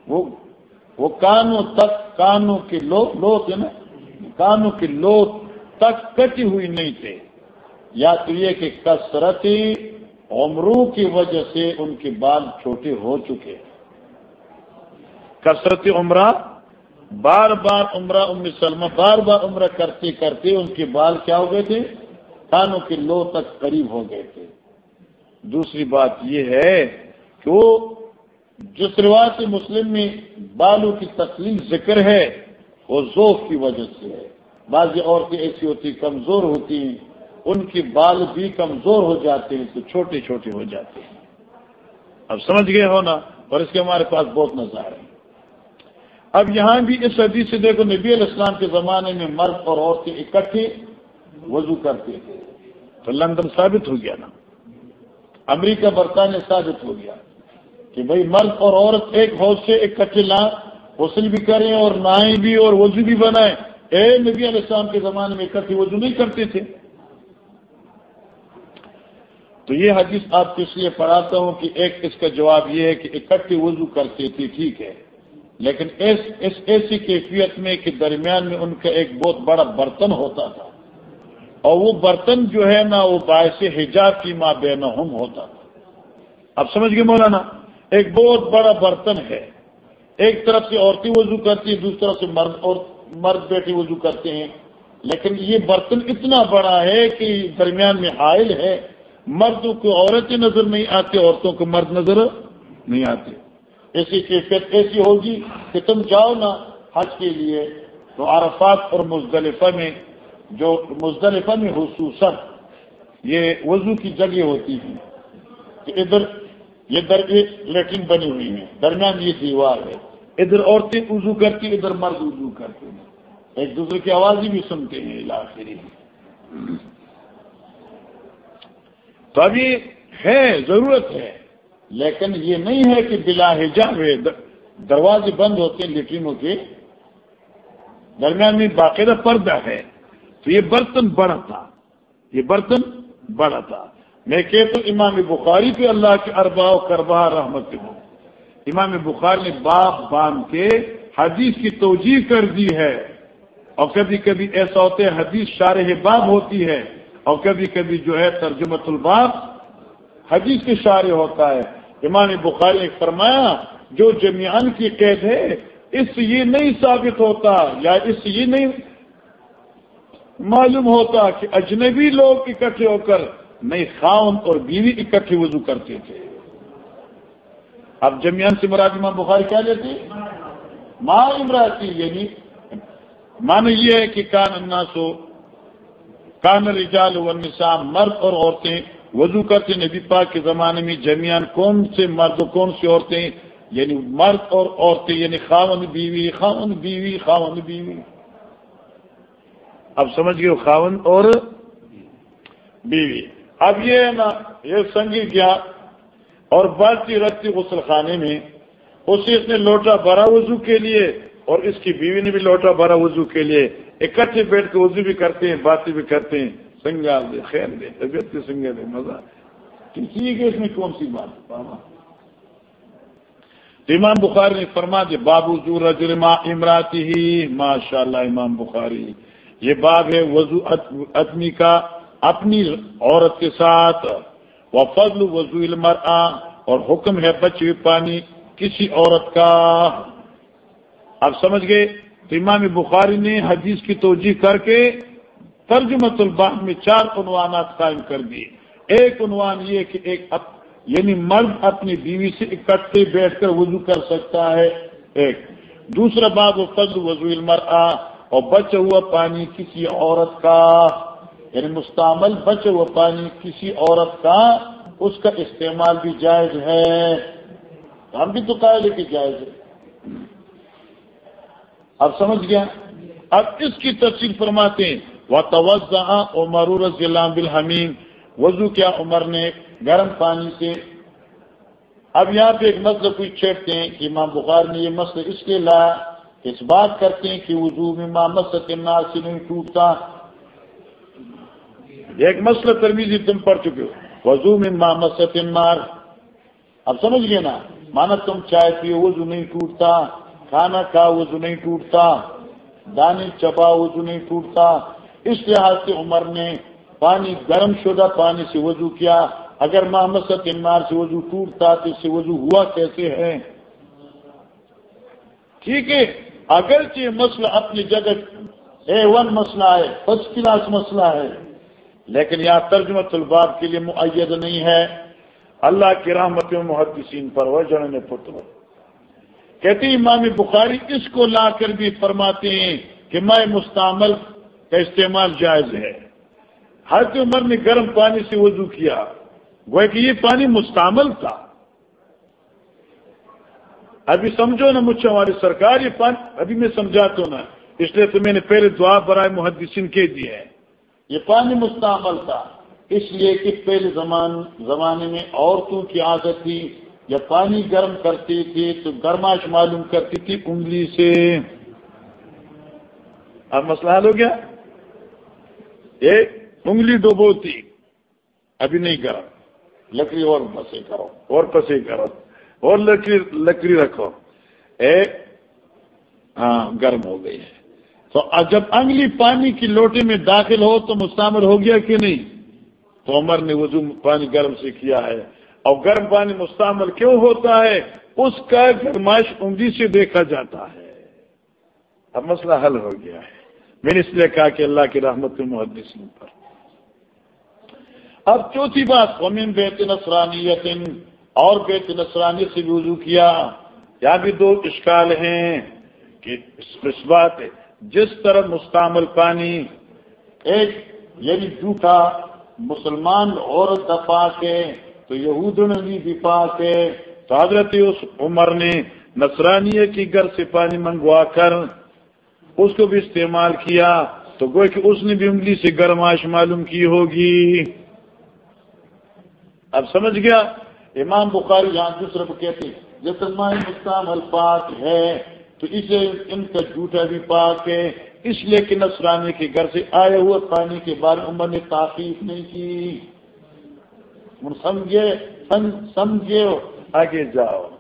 وہ وہ کانوں تک، کانوں کے لو لو تھے نا؟ کانوں کے لو تک کٹی ہوئی نہیں تھے۔ یا تو یہ کہ کثرتی عمروں کی وجہ سے ان کے بال چھوٹے ہو چکے۔ کثرتی عمرہ، بار بار عمرہ ام سلمہ، بار بار عمرہ کرتے کرتے ان کے بال کیا ہو گئے تھے؟ کانوں کے لو تک قریب ہو گئے تھے۔ دوسری بات یہ ہے کہ وہ جس رواج مسلم میں بالوں کی تکلیف ذکر ہے، وہ ذوق کی وجہ سے ہے۔ بعض عورتیں ایسی ہوتی کمزور ہوتی ہیں، ان کے بال بھی کمزور ہو جاتے ہیں، تو چھوٹے چھوٹے ہو جاتے ہیں۔ اب سمجھ گئے ہو نا؟ اور اس کے ہمارے پاس بہت نظارے ہیں اب یہاں بھی اس حدیث سے دیکھو، نبی علیہ السلام کے زمانے میں مرد اور عورتیں اکٹھے وضو کرتے تھے۔ تو لندن ثابت ہو گیا نا؟ امریکہ برطانیہ ثابت ہو گیا۔ کہ بھائی مرد اور عورت ایک حوض سے اکٹھے لا غسل بھی کریں اور نہائیں بھی اور وضو بھی بنائیں۔ اے نبی علیہ السلام کے زمانے میں اکٹھے وضو نہیں کرتے تھے۔ تو یہ حدیث آپ کو اس لیے پڑھاتا ہوں کہ ایک اس کا جواب یہ ہے کہ اکٹھے وضو کرتے تھے، ٹھیک ہے۔ لیکن اس اس، ایسی کیفیت میں کہ درمیان میں ان کا ایک بہت بڑا برتن ہوتا تھا۔ اور وہ برتن جو ہے نا، وہ باعث حجاب کی ماں بے ہوتا تھا۔ اب سمجھ گئے مولانا؟ ایک بہت بڑا برتن ہے۔ ایک طرف سے عورتیں وضو کرتی ہیں، دوسری طرف سے مرد اور مرد بیٹے وضو کرتے ہیں۔ لیکن یہ برتن اتنا بڑا ہے کہ درمیان میں حائل ہے۔ مردوں کو عورتیں نظر نہیں آتی، عورتوں کو مرد نظر نہیں آتے۔ ایسی کیفیت ایسی ہوگی کہ تم جاؤ نا حج کے لیے۔ تو عرفات اور مزدلفہ میں، جو مزدلفہ میں خصوصاً یہ وضو کی جگہ ہوتی ہیں کہ ادھر یہ در لیٹرین بنی ہوئی ہے درمیان یہ دیوار ہے۔ ادھر عورتیں وضو کرتی ادھر مرد وضو کرتے ہیں۔ ایک دوسرے کی آوازیں بھی سنتے ہیں۔ علاقے تو ابھی ہے، ضرورت ہے۔ لیکن یہ نہیں ہے کہ بلا حجاب ہے۔ دروازے بند ہوتے ہیں لیٹرینوں کے۔ درمیان میں باقاعدہ پردہ ہے۔ تو یہ برتن بڑا تھا۔ یہ برتن بڑا تھا۔ میں کہتا ہوں امام بخاری پہ اللہ کے اربا و کربا رحمت ہوں۔ امام بخاری نے باپ باندھ کے حدیث کی توجہ کر دی ہے۔ اور کبھی کبھی ایسا ہوتا ہے حدیث شارح باب ہوتی ہے۔ اور کبھی کبھی جو ہے ترجمت الباب حدیث کے شارح ہوتا ہے۔ امام بخاری نے فرمایا، جو جمیان کی قید ہے، اس سے یہ نہیں ثابت ہوتا، یا اس سے یہ نہیں معلوم ہوتا کہ اجنبی لوگ اکٹھے ہو کر نئی خاون اور بیوی اکٹھے وضو کرتے تھے۔ اب جمیان سے مراد امام بخاری کیا لیتے ماں امراتی یعنی مانا یہ ہے کہ کان اناسو کان رجال و مرد اور عورتیں وضو کرتے نبی پاک کے زمانے میں جمیان کون سے مرد کون سی عورتیں؟ یعنی مرد اور عورتیں یعنی خاون بیوی خاون بیوی خاون بیوی۔ اب سمجھ گئے خاون اور بیوی۔ اب یہ ہے نا، یہ سنگی کیا، اور بالٹی رکھتی غسل خانے میں اسے اس نے لوٹا بھرا وضو کے لیے، اور اس کی بیوی نے بھی لوٹا بھرا وضو کے لیے۔ اکٹھے بیٹھ کے وضو بھی کرتے ہیں، باتیں بھی کرتے ہیں۔ سنگال دے، خیر دے، طبیعت کے سنگے دے، مزہ۔ ٹھیک ہے اس میں کون سی بات؟ امام بخاری نے فرما دے بابو زور امراتی ہی ماشاء اللہ امام بخاری، یہ باب ہے وضو ادمی کا۔ اپنی عورت کے ساتھ وہ فضل وضو المر اور حکم ہے بچے پانی کسی عورت کا۔ اب سمجھ گئے؟ تو امام بخاری نے حدیث کی توجہ کر کے ترجمت الباغ میں چار عنوانات قائم کر دیے۔ ایک عنوان یہ کہ ایک یعنی مرد اپنی بیوی سے اکٹھے بیٹھ کر وضو کر سکتا ہے۔ ایک۔ دوسرا بات وہ فضل وضو المرآ، اور بچا ہوا پانی کسی عورت کا۔ یعنی مستعمل بچا ہوا پانی کسی عورت کا، اس کا استعمال بھی جائز ہے۔ ہم بھی تو قائل کہ جائز ہے۔ اب سمجھ گیا؟ اب اس کی تفصیل فرماتے ہیں وہ توجہ عمر رضی اللہ بالحمین وضو کیا عمر نے گرم پانی سے۔ اب یہاں پہ ایک مسئلہ کوئی چھیڑتے ہیں کہ امام بخار نے یہ مسئلہ اس کے لایا اس بات کرتے ہیں کہ وضو میں مامت نار سے ٹوٹتا۔ ایک مسئلہ ترمیزی تم پڑھ چکے ہو۔ وضو میں مامت نار اب سمجھ گئے نا؟ مانا تم چائے پیو، وضو نہیں ٹوٹتا۔ کھانا کھا، وضو نہیں ٹوٹتا۔ دانے چپا وضو نہیں ٹوٹتا۔ اس لحاظ سے عمر نے پانی گرم شدہ پانی سے وضو کیا۔ اگر محمد انمار سے وضو ٹوٹتا تو اس سے وضو ہوا کیسے ہے؟ ٹھیک ہے۔ اگرچہ مسئلہ اپنی جگہ، اے ون مسئلہ ہے فرسٹ کلاس مسئلہ ہے۔ لیکن یہاں ترجمہ الباب کے لیے معید نہیں ہے۔ اللہ کی رحمت محدثین پر وہ جڑنے پتر کہتے امام بخاری اس کو لا کر بھی فرماتے ہیں کہ میں مستعمل کا استعمال جائز ہے۔ حضرت عمر نے گرم پانی سے وضو کیا۔ وہ کہ یہ پانی مستعمل تھا۔ ابھی سمجھو نا مجھ سے ہماری سرکار یہ پانی ابھی میں سمجھاتا ہوں نا، اس لیے تو میں نے پہلے دعا برائے محدثین کے دی ہے۔ یہ پانی مستعمل تھا۔ اس لیے کہ پہلے زمان زمانے میں عورتوں کی عادت تھی۔ جب پانی گرم کرتی تھی تو گرماش معلوم کرتی تھی انگلی سے۔ اب مسئلہ حل ہو گیا۔ ایک، انگلی ڈوبوتی ابھی نہیں گرم۔ لکڑی اور پسے کرو۔ اور پسے کرو۔ اور لکڑی لکڑی رکھو۔ ایک ہاں گرم ہو گئی ہے۔ تو جب انگلی پانی کی لوٹے میں داخل ہو تو مستعمل ہو گیا کہ نہیں؟ تو عمر نے وضو پانی گرم سے کیا ہے۔ اور گرم پانی مستعمل کیوں ہوتا ہے؟ اس کا گرمائش انگلی سے دیکھا جاتا ہے۔ اب مسئلہ حل ہو گیا ہے۔ میں نے اس لیے کہا کہ اللہ کی رحمت محدثین پر۔ اب چوتھی بات قومین بیت نسرانی اور بیت نسرانی سے وضو کیا۔ یہاں بھی دو اشکال ہیں کہ اس بات جس طرح مستعمل پانی ایک یعنی جھوٹا مسلمان عورت دفاع کے تو یہود نے بھی پاک ہے۔ تو حضرت اس عمر نے نصرانی کی گھر سے پانی منگوا کر اس کو بھی استعمال کیا۔ تو گوئے کہ اس نے بھی انگلی سے گرماش معلوم کی ہوگی۔ اب سمجھ گیا؟ امام بخاری یہاں دوسرے کو کہتے جس مستعمل الفاظ ہے۔ تو اسے ان کا جھوٹا بھی پاک ہے۔ اس لیے کہ نسرانی کے گھر سے آئے ہوئے پانی کے بارے عمر نے تاخیر نہیں کی۔ سمجھے سمجھے، آگے جاؤ۔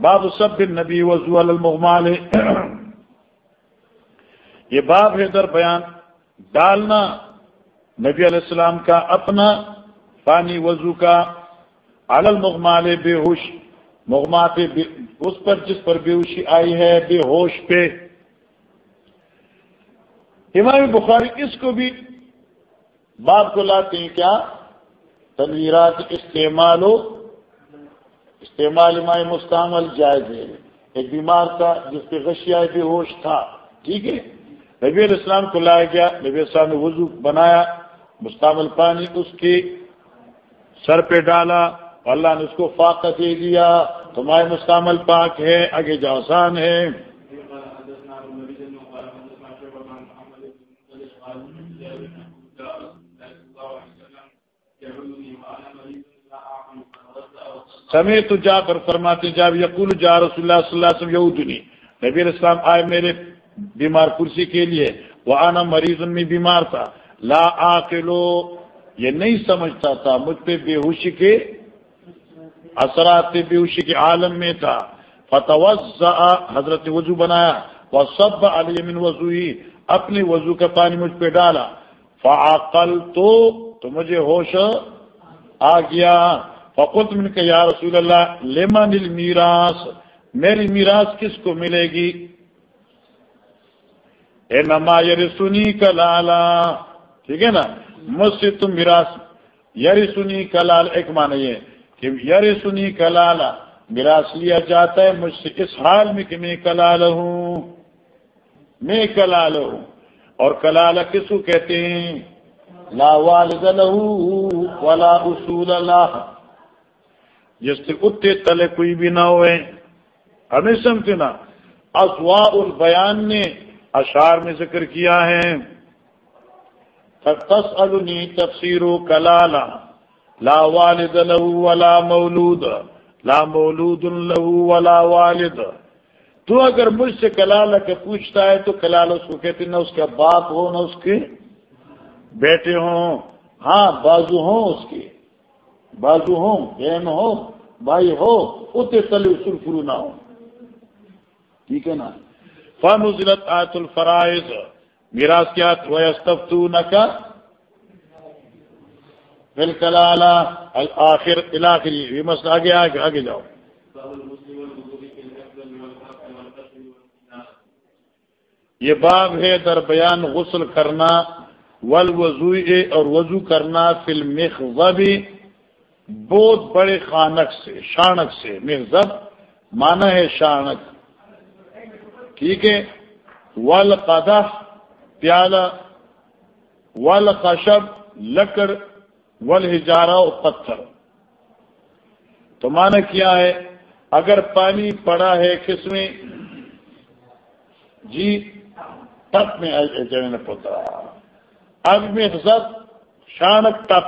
باب سب نبی وضو المغمال۔ یہ باب ہے در بیان۔ ڈالنا نبی علیہ السلام کا اپنا پانی وضو کا المغمال بے ہوش مغمات اس پر جس پر بے ہوشی آئی ہے، بے ہوش پہ۔ امام بخاری اس کو بھی باب کو لاتے ہیں کیا؟ تنویرات استعمال ہو استعمال امام مستعمل جائز ہے۔ ایک بیمار تھا جس پہ غشیا بے ہوش تھا۔ ٹھیک ہے؟ نبی علیہ السلام کو لایا گیا، نبی السلام نے وضو بنایا، مستعمل پانی اس کے سر پہ ڈالا اللہ نے اس کو فاقہ دے دیا۔ تمہارے مستعمل پاک ہے آگے جاسان ہے سمے تو جا کر فرماتے جا یقول جا رسول اللہ صلی اللہ علیہ وسلم یہودنی، نبی السلام آئے میرے بیمار کرسی کے لیے وہ آنا مریض میں بیمار تھا۔ لا آکلو یہ نہیں سمجھتا تھا، مجھ پہ بے ہوشی کے اثرات، بے ہوشی کے عالم میں تھا۔ فتح حضرت وضو بنایا۔ وہ سب علی من وضو ہی اپنے وضو کا پانی مجھ پہ ڈالا۔ فعقل تو تو مجھے ہوش آ گیا۔ فقط من کے یا رسول اللہ لیمن المیراث؟ میری میراث کس کو ملے گی؟ اے نما یری سنی کلالا۔ ٹھیک ہے نا؟ مجھ سے تم میراث. یری سنی کلال، ایک معنی یہ کہ یری سنی کلالا میراث لیا جاتا ہے، مجھ سے اس حال میں کہ میں کلال ہوں، میں کلال ہوں۔ اور کلال کس کو کہتے ہیں؟ لا والد له ولا اصول اللہ جس سے اتے تلے کوئی بھی نہ ہوئے۔ ہمیں سمجھتے نا البیان نے اشار میں ذکر کیا ہے۔ تسألنی تفسیر کلالا، لا والد له ولا مولود، لا مولود له ولا والد. تو اگر مجھ سے کلالہ کے پوچھتا ہے، تو کلالہ اس کو کہتے نہ اس کا باپ ہو، نہ اس کے بیٹے ہوں. ہاں بازو ہوں اس کے. بازو ہوں، بہن ہو بھائی ہو اتنے تلے اصول فرو نہ ہو ٹھیک ہے نا؟ فنزلت آیت الفرائض. میراث کیا ویستفتونک بالکل آخر الاخری یہ مسئلہ آگے آگے آگے جاؤ۔ یہ باب ہے در بیان غسل کرنا ول وضو اور وضو کرنا فلم بھی بہت بڑے خانک سے، شانک سے۔ مغزب مانا ہے شانک۔ ٹھیک ہے؟ ولقدح پیالہ ول خشب لکڑ ول ہجارہ پتھر۔ تو مانا کیا ہے؟ اگر پانی پڑا ہے کس میں؟ جی تپ میں پوتا اب میں سب شانک تپ،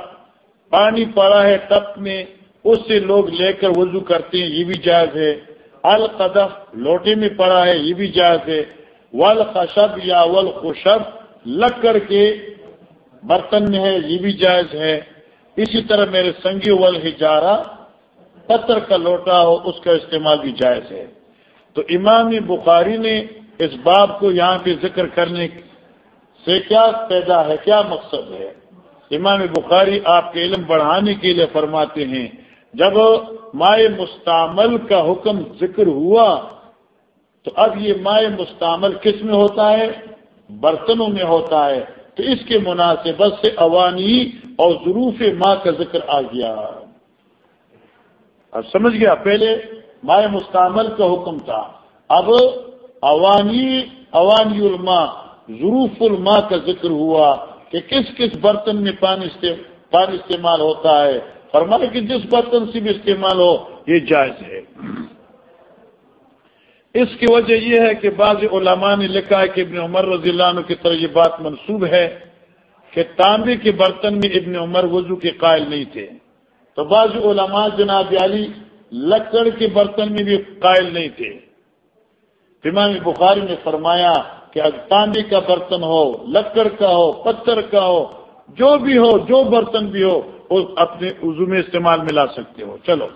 پانی پڑا ہے تپ میں، اس سے لوگ لے کر وضو کرتے ہیں، یہ بھی جائز ہے۔ القدف لوٹے میں پڑا ہے، یہ بھی جائز ہے۔ ول خشب یا ول خوشب لکڑ کے برتن میں ہے، یہ بھی جائز ہے۔ اسی طرح میرے سنگی ول پتھر کا لوٹا ہو، اس کا استعمال بھی جائز ہے۔ تو امام بخاری نے اس باب کو یہاں پہ ذکر کرنے سے کیا پیدا ہے، کیا مقصد ہے؟ امام بخاری آپ کے علم بڑھانے کے لیے فرماتے ہیں، جب مائع مستعمل کا حکم ذکر ہوا تو اب یہ مائع مستعمل کس میں ہوتا ہے؟ برتنوں میں ہوتا ہے۔ تو اس کے مناسبت سے اوانی اور ظروف ماں کا ذکر آ گیا۔ اب سمجھ گیا؟ پہلے مائع مستعمل کا حکم تھا۔ اب اوانی اوانی الما ظروف الما کا ذکر ہوا کہ کس کس برتن میں پانی پانی استعمال ہوتا ہے۔ فرمایا کہ جس برتن سے بھی استعمال ہو، یہ جائز ہے۔ اس کی وجہ یہ ہے کہ بعض علماء نے لکھا ہے کہ ابن عمر رضی اللہ عنہ کی طرح یہ بات منسوب ہے کہ تانبے کے برتن میں ابن عمر وضو کے قائل نہیں تھے۔ تو بعض علماء جناب علی لکڑ کے برتن میں بھی قائل نہیں تھے۔ امام بخاری نے فرمایا کہ اگر تانبے کا برتن ہو، لکڑ کا ہو، پتھر کا ہو، جو بھی ہو، جو برتن بھی ہو، وہ اپنے وضو میں استعمال میں لا سکتے ہو۔ چلو۔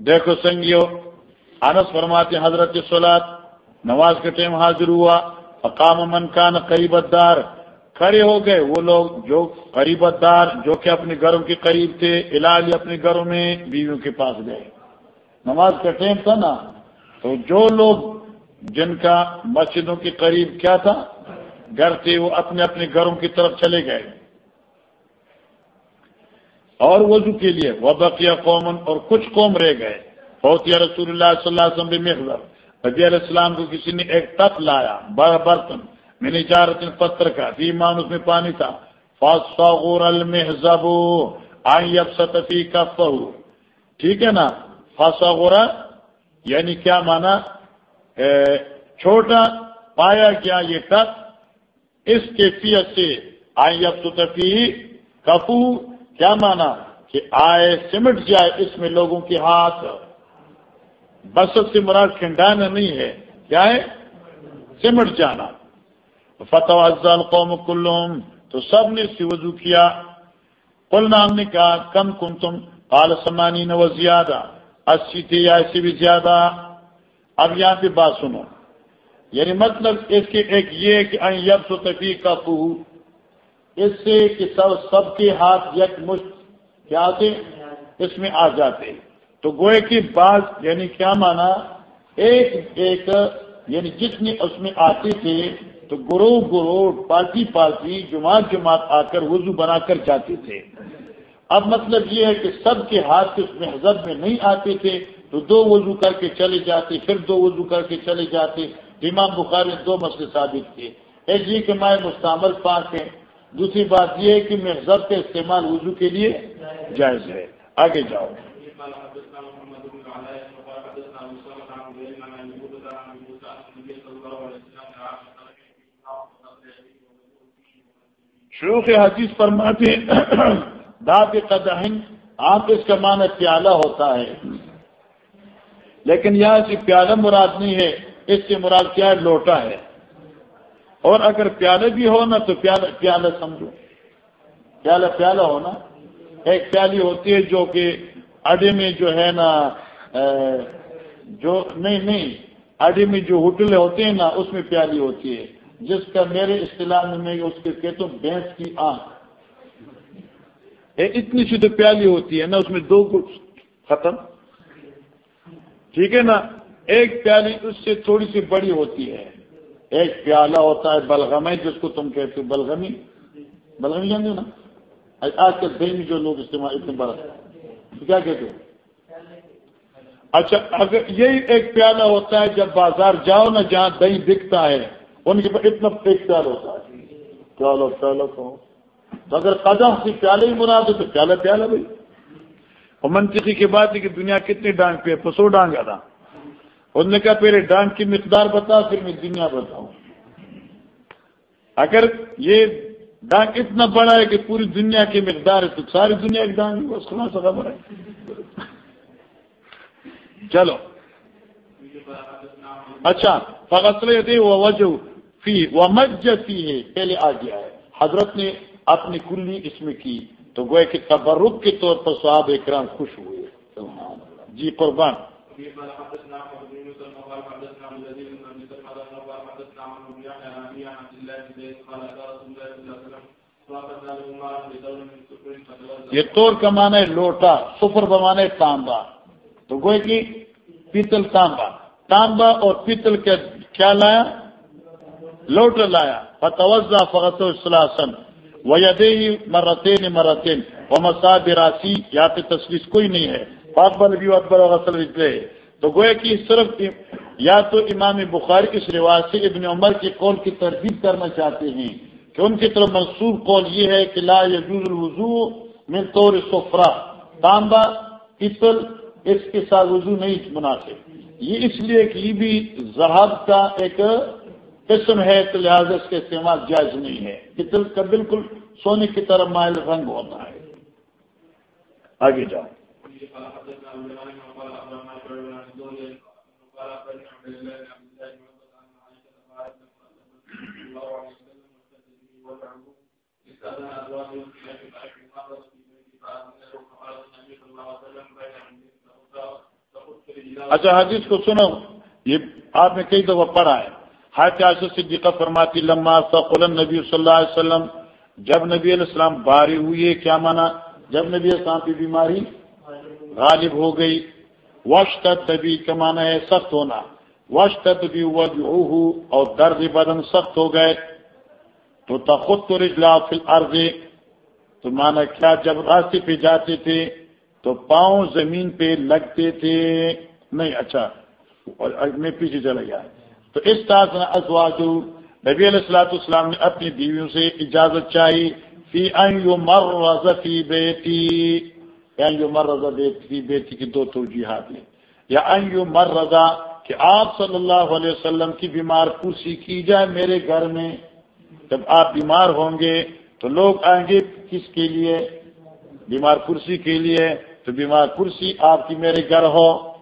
دیکھو سنگیو، انس فرماتے حضرت سولاد نواز کا ٹائم حاضر ہوا اقام من کان قریب دار کھڑے ہو گئے۔ وہ لوگ جو قریب دار جو کہ اپنے گھروں کے قریب تھے، علاج اپنے گھروں میں بیویوں کے پاس گئے۔ نماز کا ٹائم تھا نا، تو جو لوگ جن کا مسجدوں کے قریب کیا تھا، گھر تھے، وہ اپنے اپنے گھروں کی طرف چلے گئے۔ اور وضو کے لیے وہ بقیہ قومن اور کچھ قوم رہ گئے۔ بہت رسول اللہ صلی اللہ علیہ وسلم محضر رضی علیہ السلام کو کسی نے ایک تپ لایا، بڑا برتن۔ میں نے چار پتھر کا مان اس میں پانی تھا۔ فاصور المحزب آئی اب ستفی کا ٹھیک ہے نا؟ فاصورا یعنی کیا مانا؟ چھوٹا پایا کیا یہ ٹک؟ اس کیفیت سے آئی اب ستفی کفو کیا مانا؟ کہ آئے سمٹ جائے اس میں لوگوں کے ہاتھ۔ بس سے مراد کھنڈانا نہیں ہے، کیا ہے؟ سمٹ جانا۔ فتح افضل قوم کلوم تو سب نے سی وضو کیا۔ کل نام نے کہا، کم کم تم کال سمانی نو زیادہ۔ اسی تھے یا ایسی بھی زیادہ؟ اب یہاں پہ بات سنو۔ یعنی مطلب اس کے ایک یہ کہ یب سو تفیع کا اس سے کہ سب سب کے ہاتھ یک مشت کیا تھے اس میں آ جاتے۔ تو گوئے کی بات یعنی کیا مانا؟ ایک ایک یعنی جتنی اس میں آتے تھے تو گروہ گروہ پارٹی پارٹی جماعت جماعت آ کر وضو بنا کر جاتے تھے۔ اب مطلب یہ ہے کہ سب کے ہاتھ اس میں حضرت میں نہیں آتے تھے، تو دو وضو کر کے چلے جاتے، پھر دو وضو کر کے چلے جاتے۔ امام بخاری دو مسئلے ثابت تھے ایک یہ کہ مائع مستعمل پاک ہے دوسری بات یہ ہے کہ محضب کا استعمال وضو کے لیے جائز ہے۔ آگے جاؤ۔ شروع حدیث فرماتے داد قدہن آپ اس کا معنی پیالہ ہوتا ہے۔ لیکن یہاں سے پیالہ مراد نہیں ہے، اس سے مراد کیا ہے؟ لوٹا ہے۔ اور اگر پیالے بھی ہو نا، تو پیالہ پیالہ سمجھو۔ پیالہ پیالہ ہونا ایک پیالی ہوتی ہے جو کہ اڈے میں جو ہے نا جو، نہیں نہیں، اڈے میں جو ہوٹل ہوتے ہیں نا، اس میں پیالی ہوتی ہے۔ جس کا میرے اصطلاح میں میں اس کے کہتا ہوں، بھینس کی آنکھ۔ اتنی سی تو پیالی ہوتی ہے نا، اس میں دو کچھ ختم۔ ٹھیک ہے نا؟ ایک پیالی اس سے تھوڑی سی بڑی ہوتی ہے۔ ایک پیالہ ہوتا ہے بلغم جس کو تم کہتے ہو بلغمی۔ بلغمی جانتے ہو نا؟ آج کل دہی میں جو لوگ استعمال، اتنے بڑا کیا کہتے ہو؟ اچھا اگر یہی ایک پیالہ ہوتا ہے، جب بازار جاؤ نا، جہاں دہی بکتا ہے ان کے پاس اتنا ایک پیال ہوتا ہے۔ چلو چلو، کہو۔ تو اگر قدم سے پیالے ہی مراد ہو تو پیالہ پیالہ بھائی۔ اور منطقی کی بات ہے کہ دنیا کتنی ڈانگ پہ پسو ڈانگ تھا انہوں نے کہا پہلے ڈانگ کی مقدار بتا، پھر میں دنیا بتاؤں۔ اگر یہ ڈانگ اتنا بڑا ہے کہ پوری دنیا کی مقدار ہے تو ساری دنیا کی ڈانگ بس سنا سکا بڑا ہے۔ چلو۔ اچھا فخصلے تھے وجہ۔ فی ومجد فی ہے، پہلے آ گیا ہے۔ حضرت نے اپنی کلی اس میں کی۔ تو گوئے کہ تبرک کے طور پر صحاب اکرام خوش ہوئے۔ جی قربان۔ یہ طور کا معنی ہے لوٹا سفر بمانے تانبا۔ تو گوئے کہ پیتل تانبا۔ تانبا اور پیتل کا کیا لایا؟ لوٹ لایا فتوزہ فقط السلاسن وہ یدے مرتین مرتین وہ مسا راسی یا پہ تصویر کوئی نہیں ہے۔ اکبر بھی اکبر غسل رجلے تو گویا کہ صرف یا تو امام بخاری اس رواج سے ابن عمر کے قول کی تردید کرنا چاہتے ہیں کہ ان کی طرف منصوب قول یہ ہے کہ لا یجوز الوضو من طور سفرا تانبا پتل اس کے ساتھ وضو نہیں مناسب۔ یہ اس لیے کہ یہ بھی زہاب کا ایک قسم ہے تو لہٰذا اس کا استعمال جائز نہیں ہے۔ پتل کا بالکل سونے کی طرح مائل رنگ ہوتا ہے۔ آگے جاؤ۔ اچھا حدیث کو سنو۔ یہ آپ نے کئی دفعہ پڑھا ہے۔ ہر صدیقہ فرماتی، لما سقل نبی صلی اللہ علیہ وسلم، جب نبی علیہ السلام باری ہوئی کیا مانا؟ جب نبی السلام کی بیماری غالب ہو گئی وشت طبی کا مانا ہے؟ سخت ہونا۔ وشت طبی اور درد بدن سخت ہو گئے۔ تو تخت تو رجلا فل عرض تو مانا کیا؟ جب راستے پہ جاتے تھے، تو پاؤں زمین پہ لگتے تھے۔ نہیں اچھا میں پیچھے چلا گیا۔ تو اس طرح ازواج نبی علیہ السلاۃ السلام نے اپنی بیویوں سے اجازت چاہی، فی مر رضا فی بیٹی مر رضا فی بیٹی کی دو توجیحات ہیں۔ یا مر رضا کہ آپ صلی اللہ علیہ وسلم کی بیمار کرسی کی جائے میرے گھر میں۔ جب آپ بیمار ہوں گے تو لوگ آئیں گے کس کے لیے؟ بیمار کرسی کے لیے۔ تو بیمار کرسی آپ کی میرے گھر ہو۔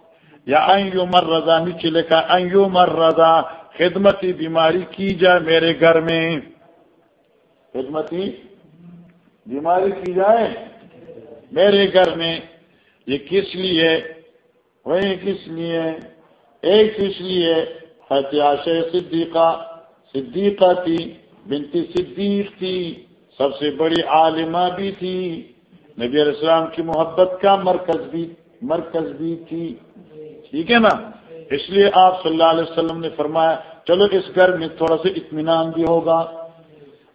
یا مر رضا نیچے لکھا این مر رضا خدمتی بیماری کی جائے میرے گھر میں۔ خدمتی بیماری کی جائے میرے گھر میں۔ یہ کس لیے؟ وہی کس لیے؟ ایک اس لیے حتیاش صدیقہ صدیقہ تھی، بنتی صدیق تھی، سب سے بڑی عالمہ بھی تھی۔ نبی علیہ السلام کی محبت کا مرکز بھی مرکز بھی تھی۔ ٹھیک ہے نا؟ اس لیے آپ صلی اللہ علیہ وسلم نے فرمایا، چلو اس گھر میں تھوڑا سا اطمینان بھی ہوگا۔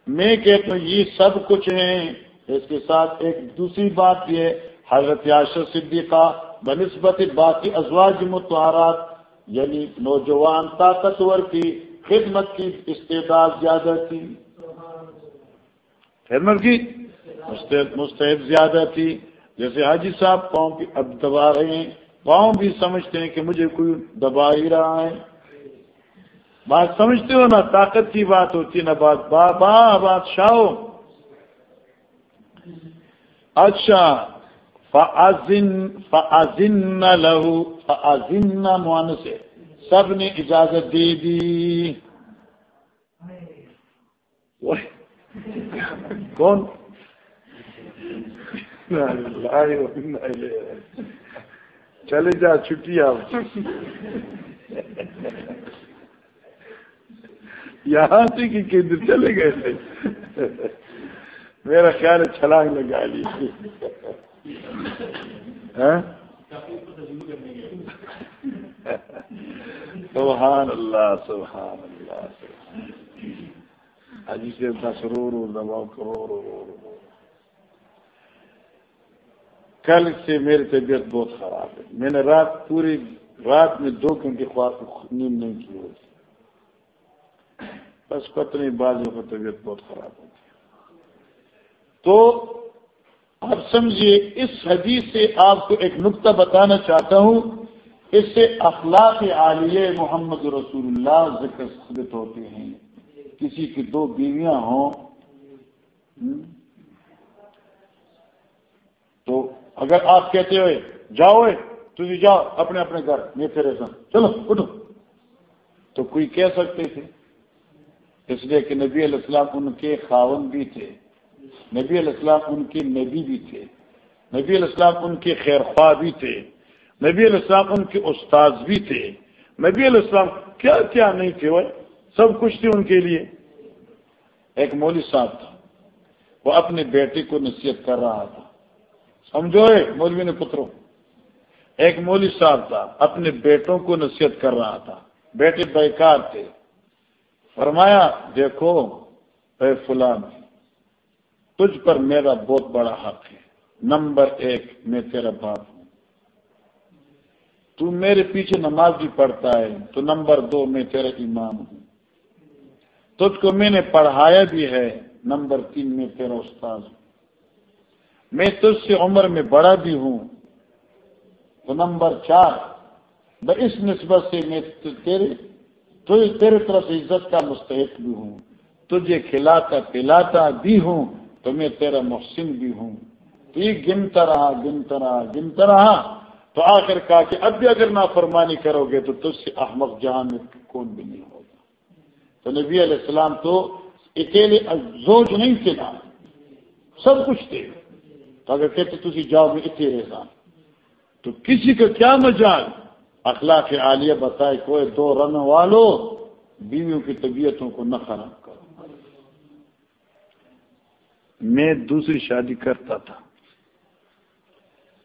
میں کہتا ہوں، یہ سب کچھ ہیں۔ اس کے ساتھ ایک دوسری بات یہ حضرت یاشر صدیقہ، بنسبت باقی ازواج متحرات یعنی نوجوان طاقتور کی خدمت کی استعداد زیادہ تھی۔ خدمت کی؟ مستحد زیادہ تھی۔ جیسے حاجی صاحب پاؤں کی اب دبا رہے ہیں۔ پاؤں بھی سمجھتے ہیں کہ مجھے کوئی دبا ہی رہا ہے۔ بات سمجھتے ہو نا طاقت کی بات ہوتی ہے نا بات با با بادشاہ اچھا فعزن فعزن لہو فعزن مان سے۔ سب نے اجازت دے دی۔ کون؟ چلے جا، چھٹی آپ یہاں سے کہ کدھر چلے گئے تھے؟ میرا خیال ہے چھلانگ لگا لی ہاں؟ سبحان اللہ سبحان اللہ حجی سے دس رو رو دباؤ کل سے میری طبیعت بہت خراب ہے میں نے رات پوری رات میں دو گھنٹے خواب نیند نہیں کی ہوتی بس پتنی بازوں کا طبیعت بہت خراب ہوتی تو آپ سمجھیے، اس حدیث سے آپ کو ایک نقطہ بتانا چاہتا ہوں۔ اس سے اخلاق عالیہ محمد رسول اللہ ذکر ثبت ہوتے ہیں۔ کسی کی دو بیویاں ہوں تو اگر آپ کہتے ہوئے جاؤ تجھے جاؤ، اپنے اپنے گھر میں تیرے سن چلو، اٹھو۔ تو کوئی کہہ سکتے تھے۔ اس لیے کہ نبی علیہ السلام ان کے خاون بھی تھے۔ نبی علیہ السلام ان کے نبی بھی تھے۔ نبی علیہ السلام ان کے خیر خواہ بھی تھے۔ نبی علیہ السلام ان کے استاد بھی تھے۔ نبی علیہ السلام کیا کیا نہیں تھے وہ؟ سب کچھ تھے ان کے لیے۔ ایک مولوی صاحب تھا۔ وہ اپنے بیٹے کو نصیحت کر رہا تھا۔ سمجھو مولوی نے پتروں ایک مولوی صاحب تھا، اپنے بیٹوں کو نصیحت کر رہا تھا۔ بیٹے بیکار تھے۔ فرمایا، دیکھو، اے فلان، تجھ پر میرا بہت بڑا حق ہے۔ نمبر ایک، میں تیرا باپ ہوں۔ تو میرے پیچھے نماز بھی پڑھتا ہے۔ تو نمبر دو، میں تیرا امام ہوں۔ تجھ کو میں نے پڑھایا بھی ہے۔ نمبر تین، میں تیرا استاد ہوں۔ میں تجھ سے عمر میں بڑا بھی ہوں تو نمبر چار، میں اس نسبت سے میں تیرے تیرے طرف سے عزت کا مستحق بھی ہوں، تجھے کھلاتا پلاتا بھی ہوں تو میں تیرا محسن بھی ہوں۔ تو یہ گنتا رہا گنتا رہا گنتا رہا۔ تو آخر کہا کہ اب بھی اگر نافرمانی کرو گے تو تجھ سے احمد جہاں میں کون بھی نہیں ہوگا۔ تو نبی علیہ السلام تو اکیلے زوج نہیں تھے سب کچھ تھے۔ تو اگر کہتے تھی جاؤ میں اتنے رہا تو کسی کا کیا مجال؟ اخلاق عالیہ بتائے کوئی دو رن والو، بیویوں کی طبیعتوں کو نہ خراب کرو۔ میں دوسری شادی کرتا تھا۔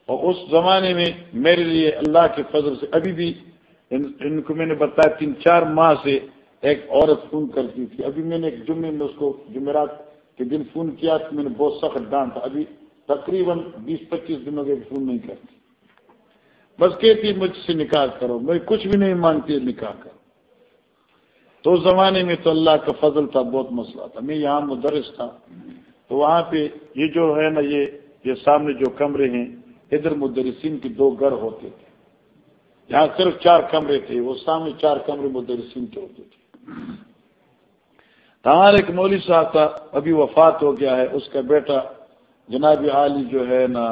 اور اس زمانے میں میرے لیے اللہ کے فضل سے، ابھی بھی ان کو میں نے بتایا تین، چار ماہ سے ایک عورت فون کرتی تھی۔ ابھی میں نے ایک جمعے میں اس کو جمعرات کے دن فون کیا تو میں نے بہت سخت ڈانٹا ابھی تقریباً بیس پچیس دنوں کے فون نہیں کرتی بس کہتی مجھ سے نکاح کرو، میں کچھ بھی نہیں مانگتی، نکاح کرو۔ تو اس زمانے میں تو اللہ کا فضل تھا، بہت مسئلہ تھا۔ میں یہاں مدرس تھا، تو وہاں پہ یہ جو ہے نا، یہ یہ سامنے جو کمرے ہیں، ادھر مدرسین کے دو گھر ہوتے تھے۔ یہاں صرف چار کمرے تھے، وہ سامنے چار کمرے مدرسین کے ہوتے تھے۔ ہمارے ایک مولوی صاحب تھا ابھی وفات ہو گیا ہے، اس کا بیٹا جناب عالی جو ہے نا،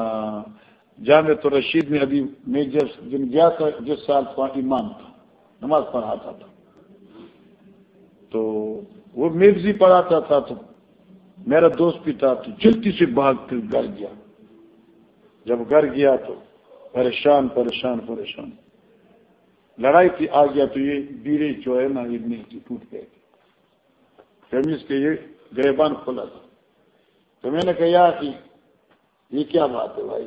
جامع تو رشید میں ابھی میں جس دن گیا تھا، جس سال ایمان تھا، نماز پڑھاتا تھا۔ تو وہ میگزی پڑھاتا تھا تو میرا دوست بھی تھا تو جلدی سے بھاگ کر گھر گیا۔ جب گھر گیا تو پریشان پریشان پریشان۔ لڑائی تھی، آ گیا تو یہ بیرے جو ہے نا، یہ ٹوٹ گئے۔ فیمس کے یہ گریبان کھولا تھا۔ تو میں نے کہا کہ یہ کیا بات ہے بھائی؟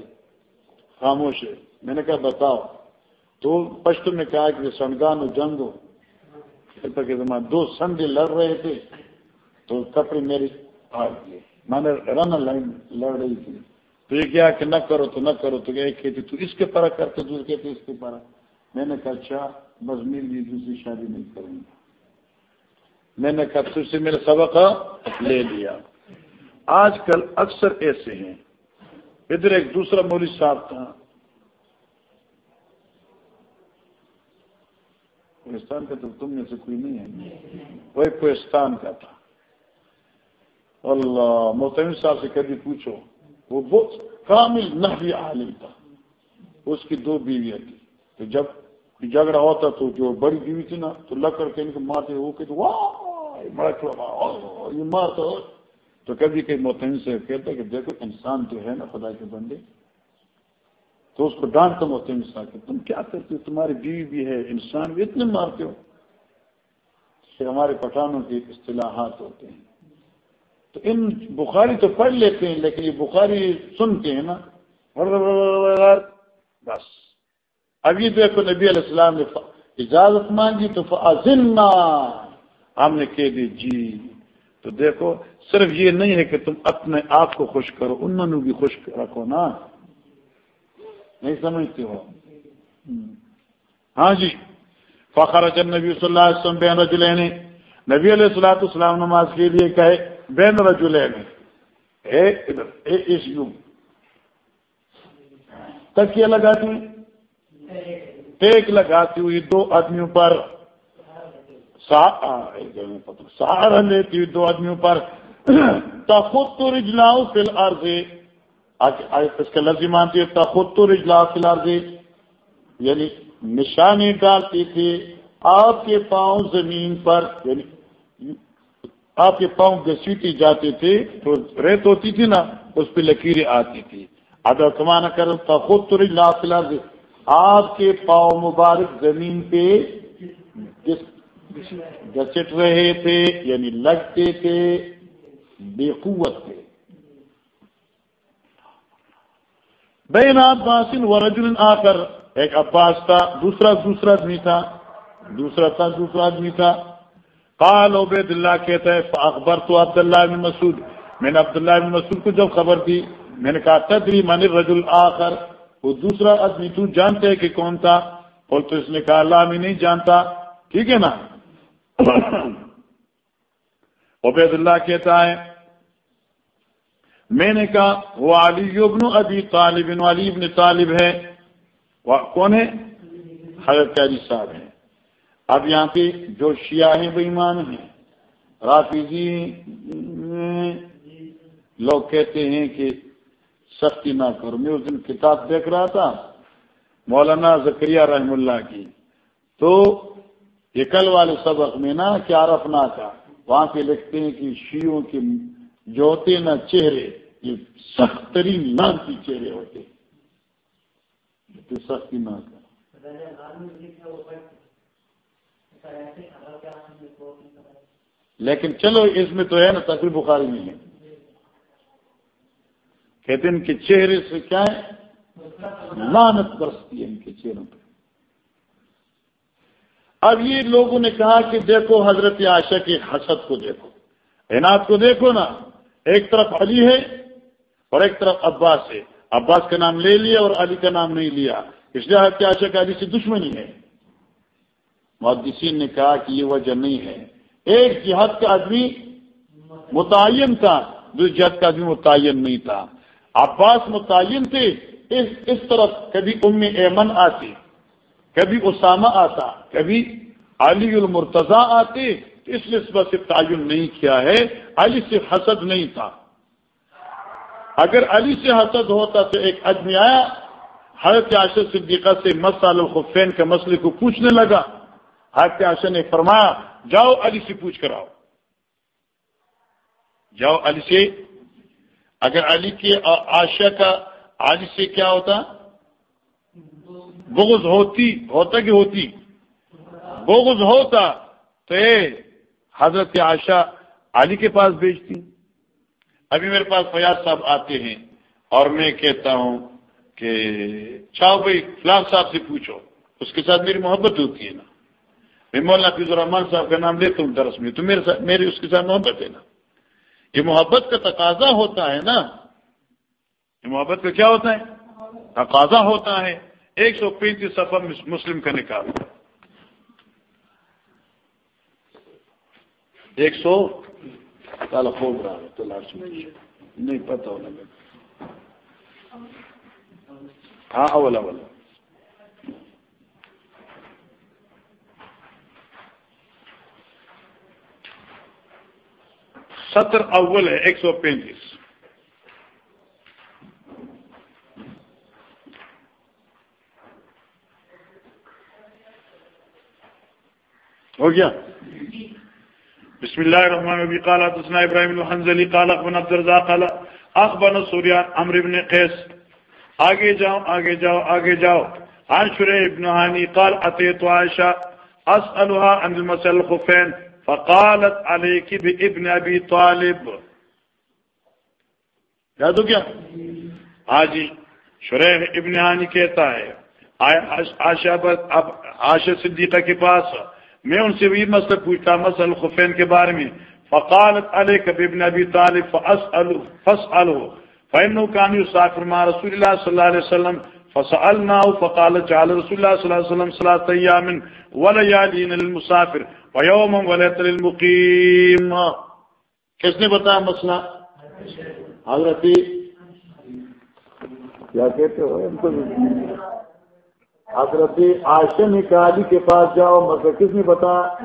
خاموش ہے. میں نے کہا، بتاؤ. تو پشت نے کہا کہ سنگان جنگ ہو دو سنڈے لڑ رہے تھے، تو کپڑے میری آ گئے میں نے رن لائن لڑ رہی تھی. تو یہ کیا کہ نہ کرو تو نہ کرو. تو یہ کہتی، تو اس کے پرا کرتے دوسرے کہتے اس کے پرا. میں نے کہا اچھا بس میری جی دوسری شادی نہیں کروں گا. میں نے کہا تجھ سے میرا سبق لے لیا. آج کل اکثر ایسے ہیں۔ ادھر ایک دوسرا مولوی صاحب تھا۔ کوہستان کا تو تم میں سے کوئی نہیں ہے۔ وہ ایک کوہستان کا تھا۔ اللہ محتم صاحب سے کبھی پوچھو، وہ بہت کامل نہ عالم تھا۔ اس کی دو بیویاں تھی تو جب جھگڑا ہوتا تو جو بڑی بیوی تھی نا، تو لکڑ کے ان کو مارتے وہ کہ یہ مارتا تو کبھی کئی محتم سے کہتا کہ دیکھو انسان جو ہے نا خدا کے بندے، تو اس کو ڈانٹتا محتم صاحب کہ تم کیا کرتے ہو؟ تمہاری بیوی بھی ہے، انسان بھی اتنے مارتے ہو۔ پھر ہمارے پٹھانوں کے اصطلاحات ہوتے ہیں۔ تو ان بخاری تو پڑھ لیتے ہیں، لیکن یہ بخاری سنتے ہیں نا۔ بس۔ اب یہ دیکھو نبی علیہ السلام نے اجازت مانگی تو ہم نے کہہ دی جی۔ تو دیکھو، صرف یہ نہیں ہے کہ تم اپنے آپ کو خوش کرو، انہوں نے بھی خوش رکھو نا۔ نہیں سمجھتے ہو؟ ہاں جی۔ فخر چند نبی صلی اللہ علیہ وسلم بین رجلین۔ نبی علیہ السلاۃ السلام نماز کے لیے کہے، بین رجلین۔ اس تک لگاتی ٹیک لگاتی ہوئی دو آدمیوں پر۔ سہارا لیتی ہوئی دو آدمیوں پر تخت رجلاؤ فی الارض۔ اس کا لفظ مانتی ہے تخت رجلاؤ فی الارض۔ یعنی نشانی ڈالتی تھی آپ کے پاؤں زمین پر یعنی آپ کے پاؤں گسیٹی جاتے تھے تو ریت ہوتی تھی نا، اس پہ لکیریں آتی تھی۔ ادا کمانا کر تخت رجلاؤ فی الارض۔ آپ کے پاؤں مبارک زمین پہ گسٹ رہے تھے یعنی لگتے تھے، بے قوت تھے۔ بین عباسن و رجل آخر، ایک عباس تھا، دوسرا دوسرا آدمی تھا، دوسرا تھا، دوسرا آدمی تھا۔ قال عبید اللہ کہتا ہے اخبر تو عبداللہ بن مسعود۔ میں نے عبداللہ بن مسعود کو جب خبر دی، میں نے کہا تدری من رجل آخر، وہ دوسرا آدمی تو جانتے کہ کون تھا۔ اور تو اس نے کہا، اللہ میں نہیں جانتا۔ ٹھیک ہے نا؟ عبید اللہ کہتا ہے، میں نے کہا، وہ علی ابن ابی طالب علی ابن طالب ہے۔ کون ہے؟ حضرت علی صاحب ہیں۔ اب یہاں پہ جو شیعہ ہیں، وہ ایمان ہیں۔ رافیزی لوگ کہتے ہیں کہ سختی نہ کرو۔ میں اس دن کتاب دیکھ رہا تھا، مولانا زکریہ رحم اللہ کی۔ تو یہ کل والے سبق میں نا کیا رفنا کا وہاں پہ لکھتے ہیں کہ شیوں کے جو ہوتے نا چہرے، یہ سخت ترین نام کی چہرے ہوتے۔ سختی نہ کر لیکن چلو اس میں تو ہے نا تقریب بخاری نہیں ہے۔ کہتے ہیں ان کے چہرے سے کیا ہے؟ لانت برستی ہے ان کے چہروں پہ۔ اب یہ لوگوں نے کہا کہ دیکھو حضرت عاشق کی حسد کو دیکھو۔ اعنات کو دیکھو نا۔ ایک طرف علی ہے اور ایک طرف عباس ہے۔ عباس کا نام لے لیا اور علی کا نام نہیں لیا۔ اس لیے حضرت عاشق علی سے دشمنی ہے۔ محدثین نے کہا کہ یہ وجہ نہیں ہے۔ ایک جہاد کا آدمی متعین تھا دوسری جہاد کا آدمی متعین نہیں تھا۔ عباس متعین تھے۔ اس اس طرف کبھی ام ایمن آتی کبھی اسامہ آتا، کبھی علی المرتضی آتے اس نسبت سے تعین نہیں کیا ہے، علی سے حسد نہیں تھا۔ اگر علی سے حسد ہوتا تو ایک آدمی آیا، حضرت عاشر صدیقہ سے مسال الخفین کے مسئلے کو پوچھنے لگا۔ حضرت عاشر نے فرمایا، جاؤ علی سے پوچھ کر آؤ۔ جاؤ علی سے۔ اگر علی کے آشا کا، علی سے کیا ہوتا؟ بغض ہوتی، ہوتا کہ ہوتی؟ بغض ہوتا تو اے حضرت عاشا علی کے پاس بھیجتی۔ ابھی میرے پاس فیاض صاحب آتے ہیں اور میں کہتا ہوں کہ چاہو بھائی، فلاں صاحب سے پوچھو، اس کے ساتھ میری محبت ہوتی ہے نا؟ میں مولانا فیض الرحمان صاحب کا نام لیتا ہوں درس میں، تو میرے میری اس کے ساتھ محبت ہے نا؟ یہ محبت کا تقاضا ہوتا ہے نا؟ یہ محبت کا کیا ہوتا ہے؟ تقاضا ہوتا ہے۔ ایک سو پینتیس سفر مسلم کا نکال۔ ایک سو کالا خوب رہا ہے، تو لاش نہیں پتا ہونا۔ ہاں اولا اولا ستر اول ہے، ایک سو پینتیس ہو گیا بسم اللہ الرحمن الرحیم. قال حدثنا ابراہیم الحنزلی قال اخبرنا عبد الرزاق، قال اخبرنا سوریان عمرو بن قیس. آگے جاؤ آگے جاؤ آگے جاؤ. عن شریح ابن ہانی قال اتیت عائشہ اسألها عن المسل الخفین، فقالت علیک ابن ابی طالب. یاد ہو کیا؟ ہاں جی شریح ابن ہانی کہتا ہے آشا صدیقہ کے پاس میں ان سے بھی مسئلہ پوچھتا مسل خفین کے بارے میں۔ فقالت علیک ابن ابی طالب فاسألو فإنه كان يسافر مع رسول الله صلى الله عليه وسلم فسألناه فقال جعل رسول الله صلى الله عليه وسلم صلاة أيام وليالين للمسافر ویوم ولیت المقیم کس نے بتایا مسئلہ؟ حضرت کیا کہتے ہو؟ حضرت آشم علی کے پاس جاؤ مسئلہ کس نے بتایا؟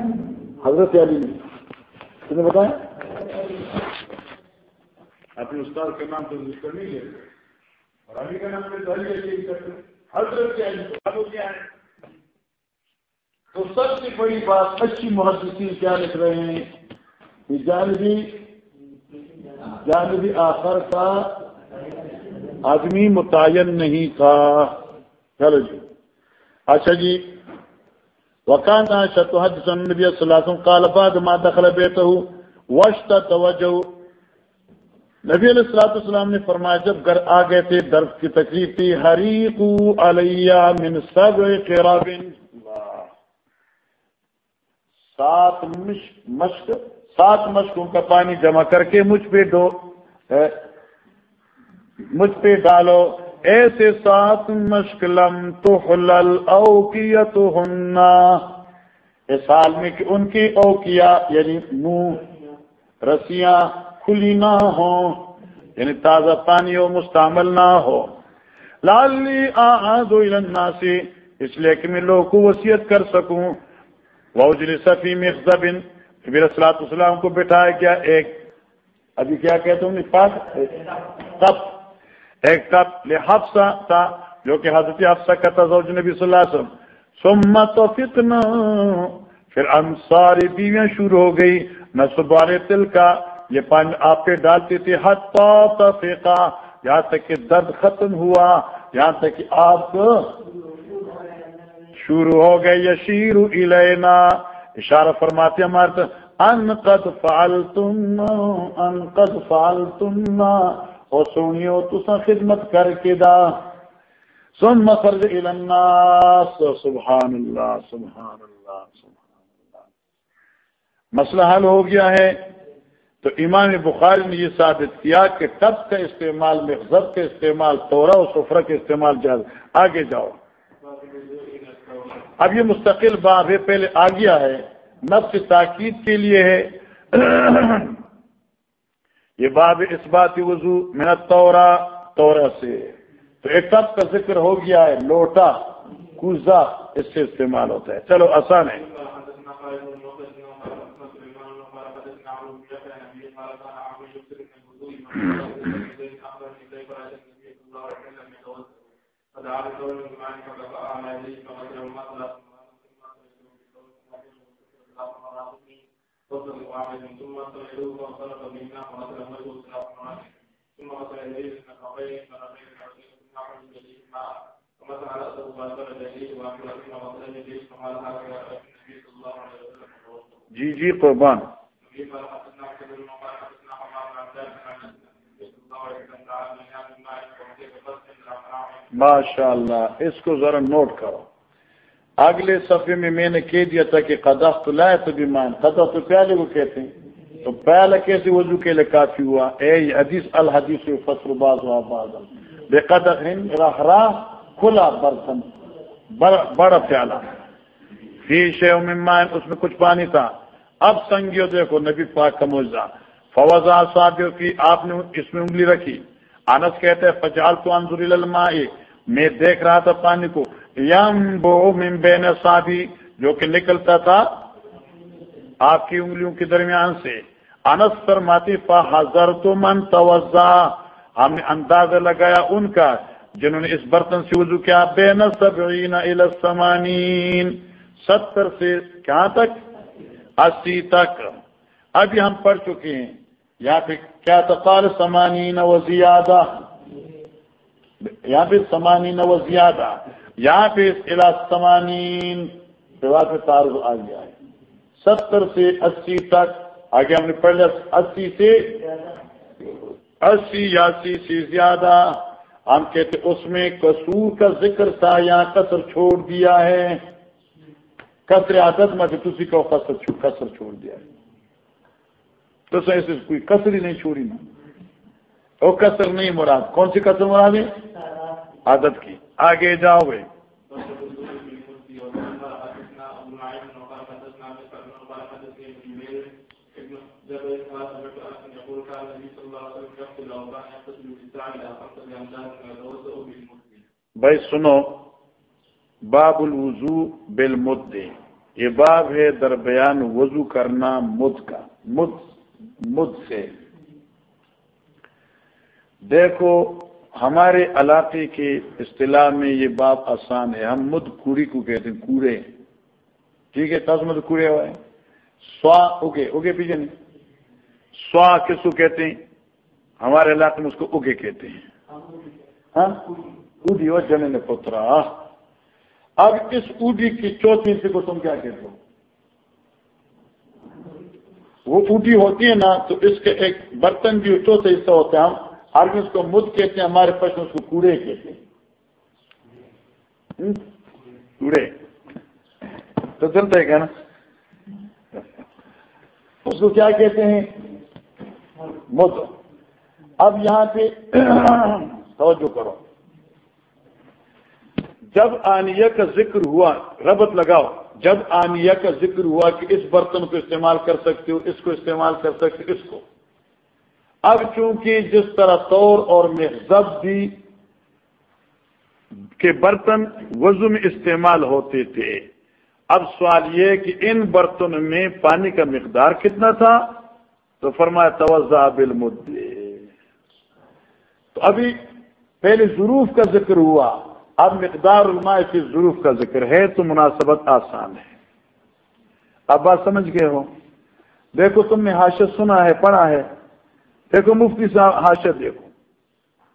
حضرت علی نے۔ کس نے بتایا؟ اپنے استاد کے نام تو ذکر نہیں ہے اور علی کا نام حضرت علی کیا ہے؟ تو سب سے بڑی بات، اچھی محدثین کیا لکھ رہے ہیں؟ کہ جانبی جانبی آخر کا آدمی متعین نہیں تھا۔ چلو جی۔ اچھا جی۔ وکان شتحد نبی صلی اللہ علیہ وسلم، قال بعد ما دخل بیته واشت توجه نبی علیہ السلاۃ السلام نے فرمایا، جب گھر آ گئے تھے، درد کی تکلیف تھی ہری کو علیہ من سب سات مشق سات مشقوں کا پانی جمع کر کے مجھ پہ دو مجھ پہ ڈالو۔ ایسے سات مشق لم تو حلل اوکیت ہننا اس حال میں کہ ان کی اوکیا یعنی منہ، رسیاں کھلی نہ ہو یعنی تازہ پانی ہو مستعمل نہ ہو۔ لالی آنا سے اس لیے کہ میں لوگوں کو وسیعت کر سکوں۔ وجل صفی مخذب پھر اسلات اسلام کو بٹھایا گیا ایک۔ ابھی کیا کہتے ہیں پاس تب ایک تب لحفظہ تھا جو کہ حضرت حفصہ کا تھا زوج نبی صلی اللہ علیہ وسلم. سمت و فتنہ پھر انصاری بیویاں شروع ہو گئی. نہ سبارے تل کا یہ پانی آپ پہ ڈالتے تھے. حتی تفیقہ یہاں تک کہ درد ختم ہوا. یہاں تک کہ آپ شروع ہو گئے. یشیر الینا. اشارہ فرماتے ہمارے ان قد فعلتن ان قد فعلتن او سونیو تسا خدمت کر کے دا۔ ثم خرج الى الناس سبحان اللہ سبحان اللہ سبحان اللہ مسئلہ حل ہو گیا ہے۔ تو امام بخاری نے یہ ثابت کیا کہ تب کا استعمال مخذب کا استعمال تورا و سفرہ کا استعمال جائز۔ آگے جاؤ۔ اب یہ مستقل باب ہے، پہلے آ گیا ہے۔ نفس تاکید کے لیے ہے۔ یہ باب اس بات وضو محنت تورا تورا سے۔ تو ایک تب کا ذکر ہو گیا ہے لوٹا کوزا اس سے استعمال ہوتا ہے۔ چلو آسان ہے۔ جی جی قربان ماشاء اللہ اس کو ذرا نوٹ کرو اگلے صفحے میں میں نے کہہ دیا تھا کہ قدف تو لائے تو بھی مان قدف تو پیالے کو کہتے ہیں۔ تو پہلا کیسے وضو کے لیے کافی ہوا؟ اے حدیث، الحدیث فصل باز ہوا باز بے قدر راہ راہ کھلا برتن، بڑا پیالہ۔ فی شے مان اس میں کچھ پانی تھا۔ اب سنگیو دیکھو، نبی پاک کا موزہ فوزا صاحب کی، آپ نے اس میں انگلی رکھی۔ انس کہتے ہیں فجال تو انظر الماء۔ میں دیکھ رہا تھا پانی کو۔ من بین صابی جو کہ نکلتا تھا آپ کی انگلیوں کے درمیان سے۔ انس فرماتی فحضر تو من توزا ہم نے اندازہ لگایا ان کا جنہوں نے اس برتن سے وضو کیا، بین سبعین السمانین ستر سے کہاں تک؟ اسی تک۔ ابھی ہم پڑھ چکے ہیں۔ یہاں پہ کیا تقال سمانین و زیادہ۔ یہاں پہ سمانین و زیادہ۔ یہاں پہ الا سمانین پہ تعارف آ گیا ہے ستر سے اسی تک. آگے ہم نے پڑھ لیا اسی سے. اسی یا اسی سے زیادہ. ہم کہتے اس میں قصور کا ذکر تھا یہاں کسر چھوڑ دیا ہے. کسر عادت میں کسی کو کسر کسر چھوڑ دیا ہے. تو ایسے کوئی کسر ہی نہیں چھوڑی نا. وہ کسر نہیں مراد. کون سی کسر مراد ہے؟ عادت کی. آگے جاؤ گے۔ بھائی سنو، باب الوضو بالمد۔ یہ باب ہے دربیان وضو کرنا مد کا۔ مد مد سے۔ دیکھو ہمارے علاقے کے اصطلاح میں یہ بات آسان ہے۔ ہم مد کوڑی کو کہتے ہیں، کوڑے ٹھیک ہے تز مد کوڑے ہوئے سوا اگے اگے پیچھے نہیں سوا کس کو کہتے ہیں؟ ہمارے علاقے میں اس کو اگے کہتے ہیں۔ ہاں؟ اڈی ہو جنے نے پترا۔ اب اس اڈی کی چوتھی سے کو تم کیا کہتے ہو؟ وہ ٹوٹی ہوتی ہے نا، تو اس کے ایک برتن بھی چوتھا حصہ ہوتا ہے ہم آرمی اس کو مد کہتے ہیں، ہمارے پاس اس کو کوڑے کہتے ہیں۔ کوڑے۔ تو چلتا ہے کیا نا۔ اس کو کیا کہتے ہیں؟ مد۔ اب یہاں پہ توجہ کرو۔ جب آنیہ کا ذکر ہوا، ربط لگاؤ۔ جب آنیہ کا ذکر ہوا کہ اس برتن کو استعمال کر سکتے ہو، اس کو استعمال کر سکتے ہو، اس کو۔ اب چونکہ جس طرح طور اور محضب بھی کے برتن وضو میں استعمال ہوتے تھے، اب سوال یہ کہ ان برتنوں میں پانی کا مقدار کتنا تھا؟ تو فرمایا توجہ بالمدے۔ تو ابھی پہلے ضرور کا ذکر ہوا، اب مقدار الماء کی ضرور کا ذکر ہے تو مناسبت آسان ہے۔ اب بات سمجھ گئے ہو؟ دیکھو، تم نے حاشت سنا ہے، پڑھا ہے۔ دیکھو مفتی صاحب حاشت دیکھو۔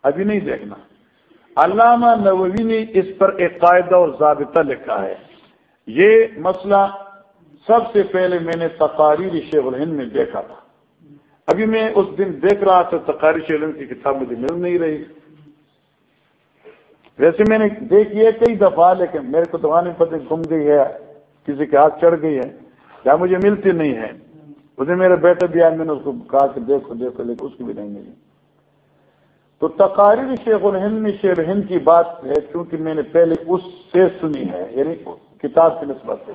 ابھی نہیں دیکھنا۔ علامہ نووی نے اس پر ایک قاعدہ اور ضابطہ لکھا ہے۔ یہ مسئلہ سب سے پہلے میں نے تقاریر شیخ الہند میں دیکھا تھا۔ ابھی میں اس دن دیکھ رہا تھا تقاری شیخ الہند کی کتاب مجھے مل نہیں رہی۔ ویسے میں نے دیکھی ہے کئی دفعہ، لیکن میرے کو دکان پتہ گم گئی ہے، کسی کے ہاتھ چڑھ گئی ہے۔ یا مجھے ملتی نہیں ہے۔ اسے میرا بیٹا بھی آج میں نے اس کو کہا کہ دیکھو دیکھو، لیکن اس کی بھی نہیں ملی۔ تو تقاریر شیخ الہند میں شیخ الہند کی بات ہے، کیونکہ میں نے پہلے اس سے سنی ہے یعنی کتاب کی نسبت سے،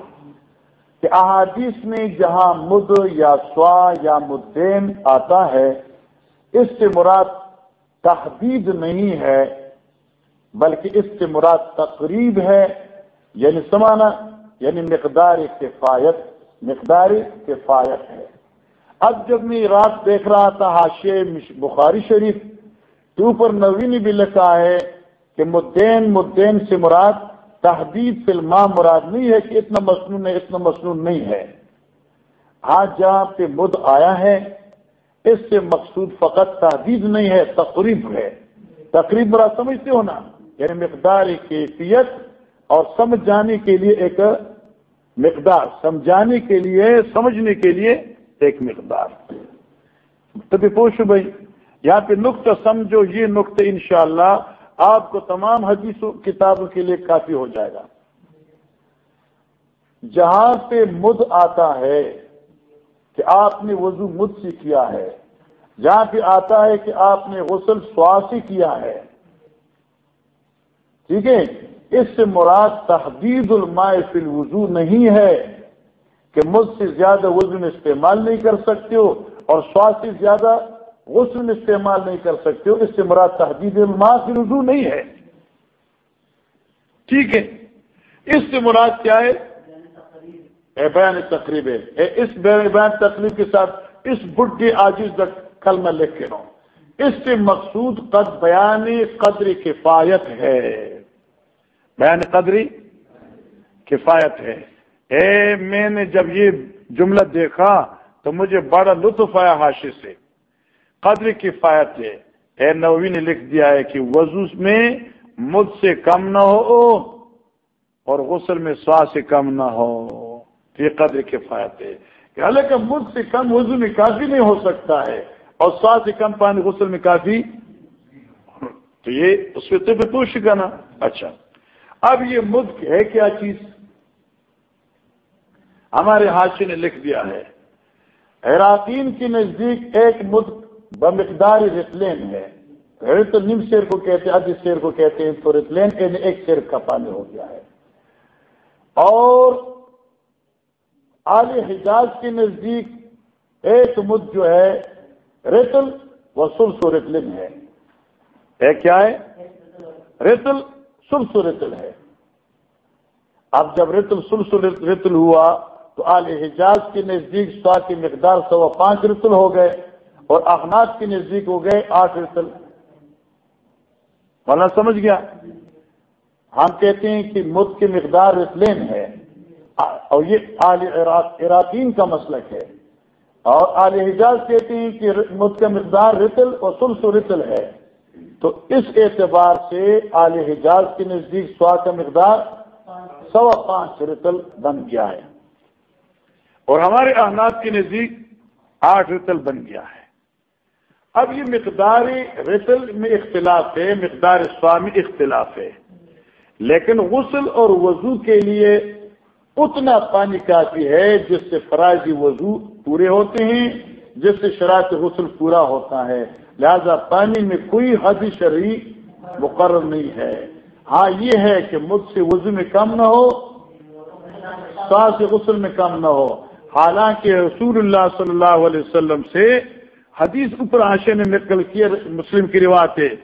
کہ احادیث میں جہاں مد یا سوا یا مدین آتا ہے، اس سے مراد تحدید نہیں ہے، بلکہ اس سے مراد تقریب ہے یعنی سمانا یعنی مقدار کفایت مقدار کفایت ہے۔ اب جب میں رات دیکھ رہا تھا حاشے بخاری شریف، تو اوپر نوینی بھی لکھا ہے کہ مدین مدین سے مراد تحدید فلما مراد نہیں ہے کہ اتنا مصنون ہے، اتنا مصنون نہیں ہے۔ آج جہاں پہ مد آیا ہے، اس سے مقصود فقط تحدید نہیں ہے، تقریب ہے۔ تقریب برا سمجھتے ہو نا؟ یعنی مقدار کیفیت اور سمجھ جانے کے لیے ایک مقدار، سمجھانے کے لیے، سمجھنے کے لیے ایک مقدار۔ تبھی پوچھو بھائی، یہاں پہ نقطہ سمجھو، یہ نقطہ انشاءاللہ آپ کو تمام حدیثوں، کتابوں کے لیے کافی ہو جائے گا۔ جہاں پہ مد آتا ہے کہ آپ نے وضو مد سے کیا ہے، جہاں پہ آتا ہے کہ آپ نے غسل سواسی کیا ہے۔ ٹھیک ہے؟ اس سے مراد تحدید الماء فی الوضو نہیں ہے۔ کہ مجھ سے زیادہ وزن استعمال نہیں کر سکتے ہو اور سوا سے زیادہ غسل استعمال نہیں کر سکتے ہو، اس سے مراد تحدید الماء فی الوضو نہیں ہے۔ ٹھیک ہے۔ اس سے مراد کیا ہے؟ اے بیان تقریب۔ ہے اس بیان تقریب کے ساتھ اس بڈی آجز کل میں لکھ کے رہا ہوں۔ اس سے مقصود قد بیان قدر کفایت ہے۔ بیان قدری کفایت ہے۔ اے میں نے جب یہ جملہ دیکھا تو مجھے بڑا لطف آیا حاشی سے۔ قدر کفایت ہے۔ اے نوی نے لکھ دیا ہے کہ وضو میں مجھ سے کم نہ ہو اور غسل میں سوا سے کم نہ ہو۔ یہ قدر کفایت ہے۔ حالانکہ مجھ سے کم وضو میں کافی نہیں ہو سکتا ہے اور سوا سے کم پانی غسل میں کافی تو یہ اس پہ تو پوچھ گا نا اچھا۔ اب یہ مد ہے کیا چیز؟ ہمارے حاشی نے لکھ دیا ہے، حیراتین کے نزدیک ایک مد بمقدار رتلین ہے۔ تو نم شیر کو کہتے ہیں ادھی شیر کو کہتے ہیں، تو رتلین یعنی ایک شیر کا پانی ہو گیا ہے۔ اور آل حجاز کے نزدیک ایک مد جو ہے ریتل وہ سلسو رتلن ہے۔ کیا ہے؟ ریتل سلس رتل ہے۔ اب جب رتل سلس رتل ہوا تو آل حجاز کے نزدیک سوا کی مقدار سوا پانچ رتل ہو گئے اور اخناط کے نزدیک ہو گئے آٹھ رتل مولانا سمجھ گیا؟ ہم کہتے ہیں کہ مد کی مقدار رتلین ہے۔ اور یہ آل عراقین کا مسلک ہے۔ اور آل حجاز کہتے ہیں کہ مد کا مقدار رتل اور سلس رتل ہے۔ تو اس اعتبار سے آل حجاز کے نزدیک سوا کا مقدار سوا پانچ رتل بن گیا ہے۔ اور ہمارے احناف کے نزدیک آٹھ رتل بن گیا ہے۔ اب یہ مقدار رتل میں اختلاف ہے، مقدار سوامی اختلاف ہے۔ لیکن غسل اور وضو کے لیے اتنا پانی کافی ہے جس سے فرائضی وضو پورے ہوتے ہیں، جس سے شرائط غسل پورا ہوتا ہے۔ لہذا پانی میں کوئی حد شرعی مقرر نہیں ہے۔ ہاں یہ ہے کہ مجھ سے وضو میں کم نہ ہو ساس غسل میں کم نہ ہو۔ حالانکہ رسول اللہ صلی اللہ علیہ وسلم سے حدیث اوپر آشے نے نقل کیا مسلم کی روایت ہے۔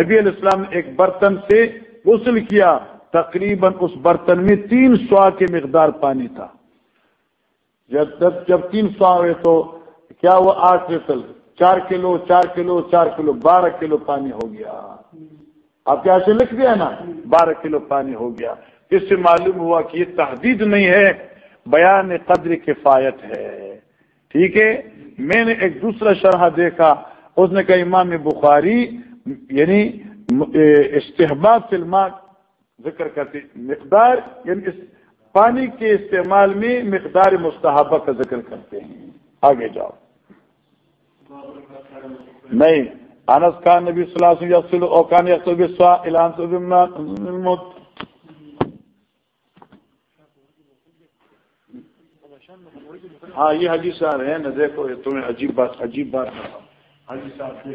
نبی علیہ السلام نے ایک برتن سے غسل کیا، تقریباً اس برتن میں تین سوا کی مقدار پانی تھا۔ جب جب جب تین سوا ہوئے تو کیا وہ آٹھ لیٹر چار کلو چار کلو چار کلو، بارہ کلو پانی ہو گیا۔ آپ کیا سے لکھ دیا نا؟ بارہ کلو پانی ہو گیا۔ اس سے معلوم ہوا کہ یہ تحدید نہیں ہے۔ بیان قدر کفایت ہے۔ ٹھیک ہے؟ میں نے ایک دوسرا شرح دیکھا، اس نے کہا امام بخاری یعنی استحباب فلما ذکر کرتے مقدار یعنی اس پانی کے استعمال میں مقدار مستحبہ کا ذکر کرتے ہیں۔ آگے جاؤ۔ نہیں، انس خان نبی صلی اللہ علیہ وسلم اوکان ہاں یہ حجی صاحب ہیں، نہ دیکھو، یہ تمہیں عجیب بات عجیب بات حجی صاحب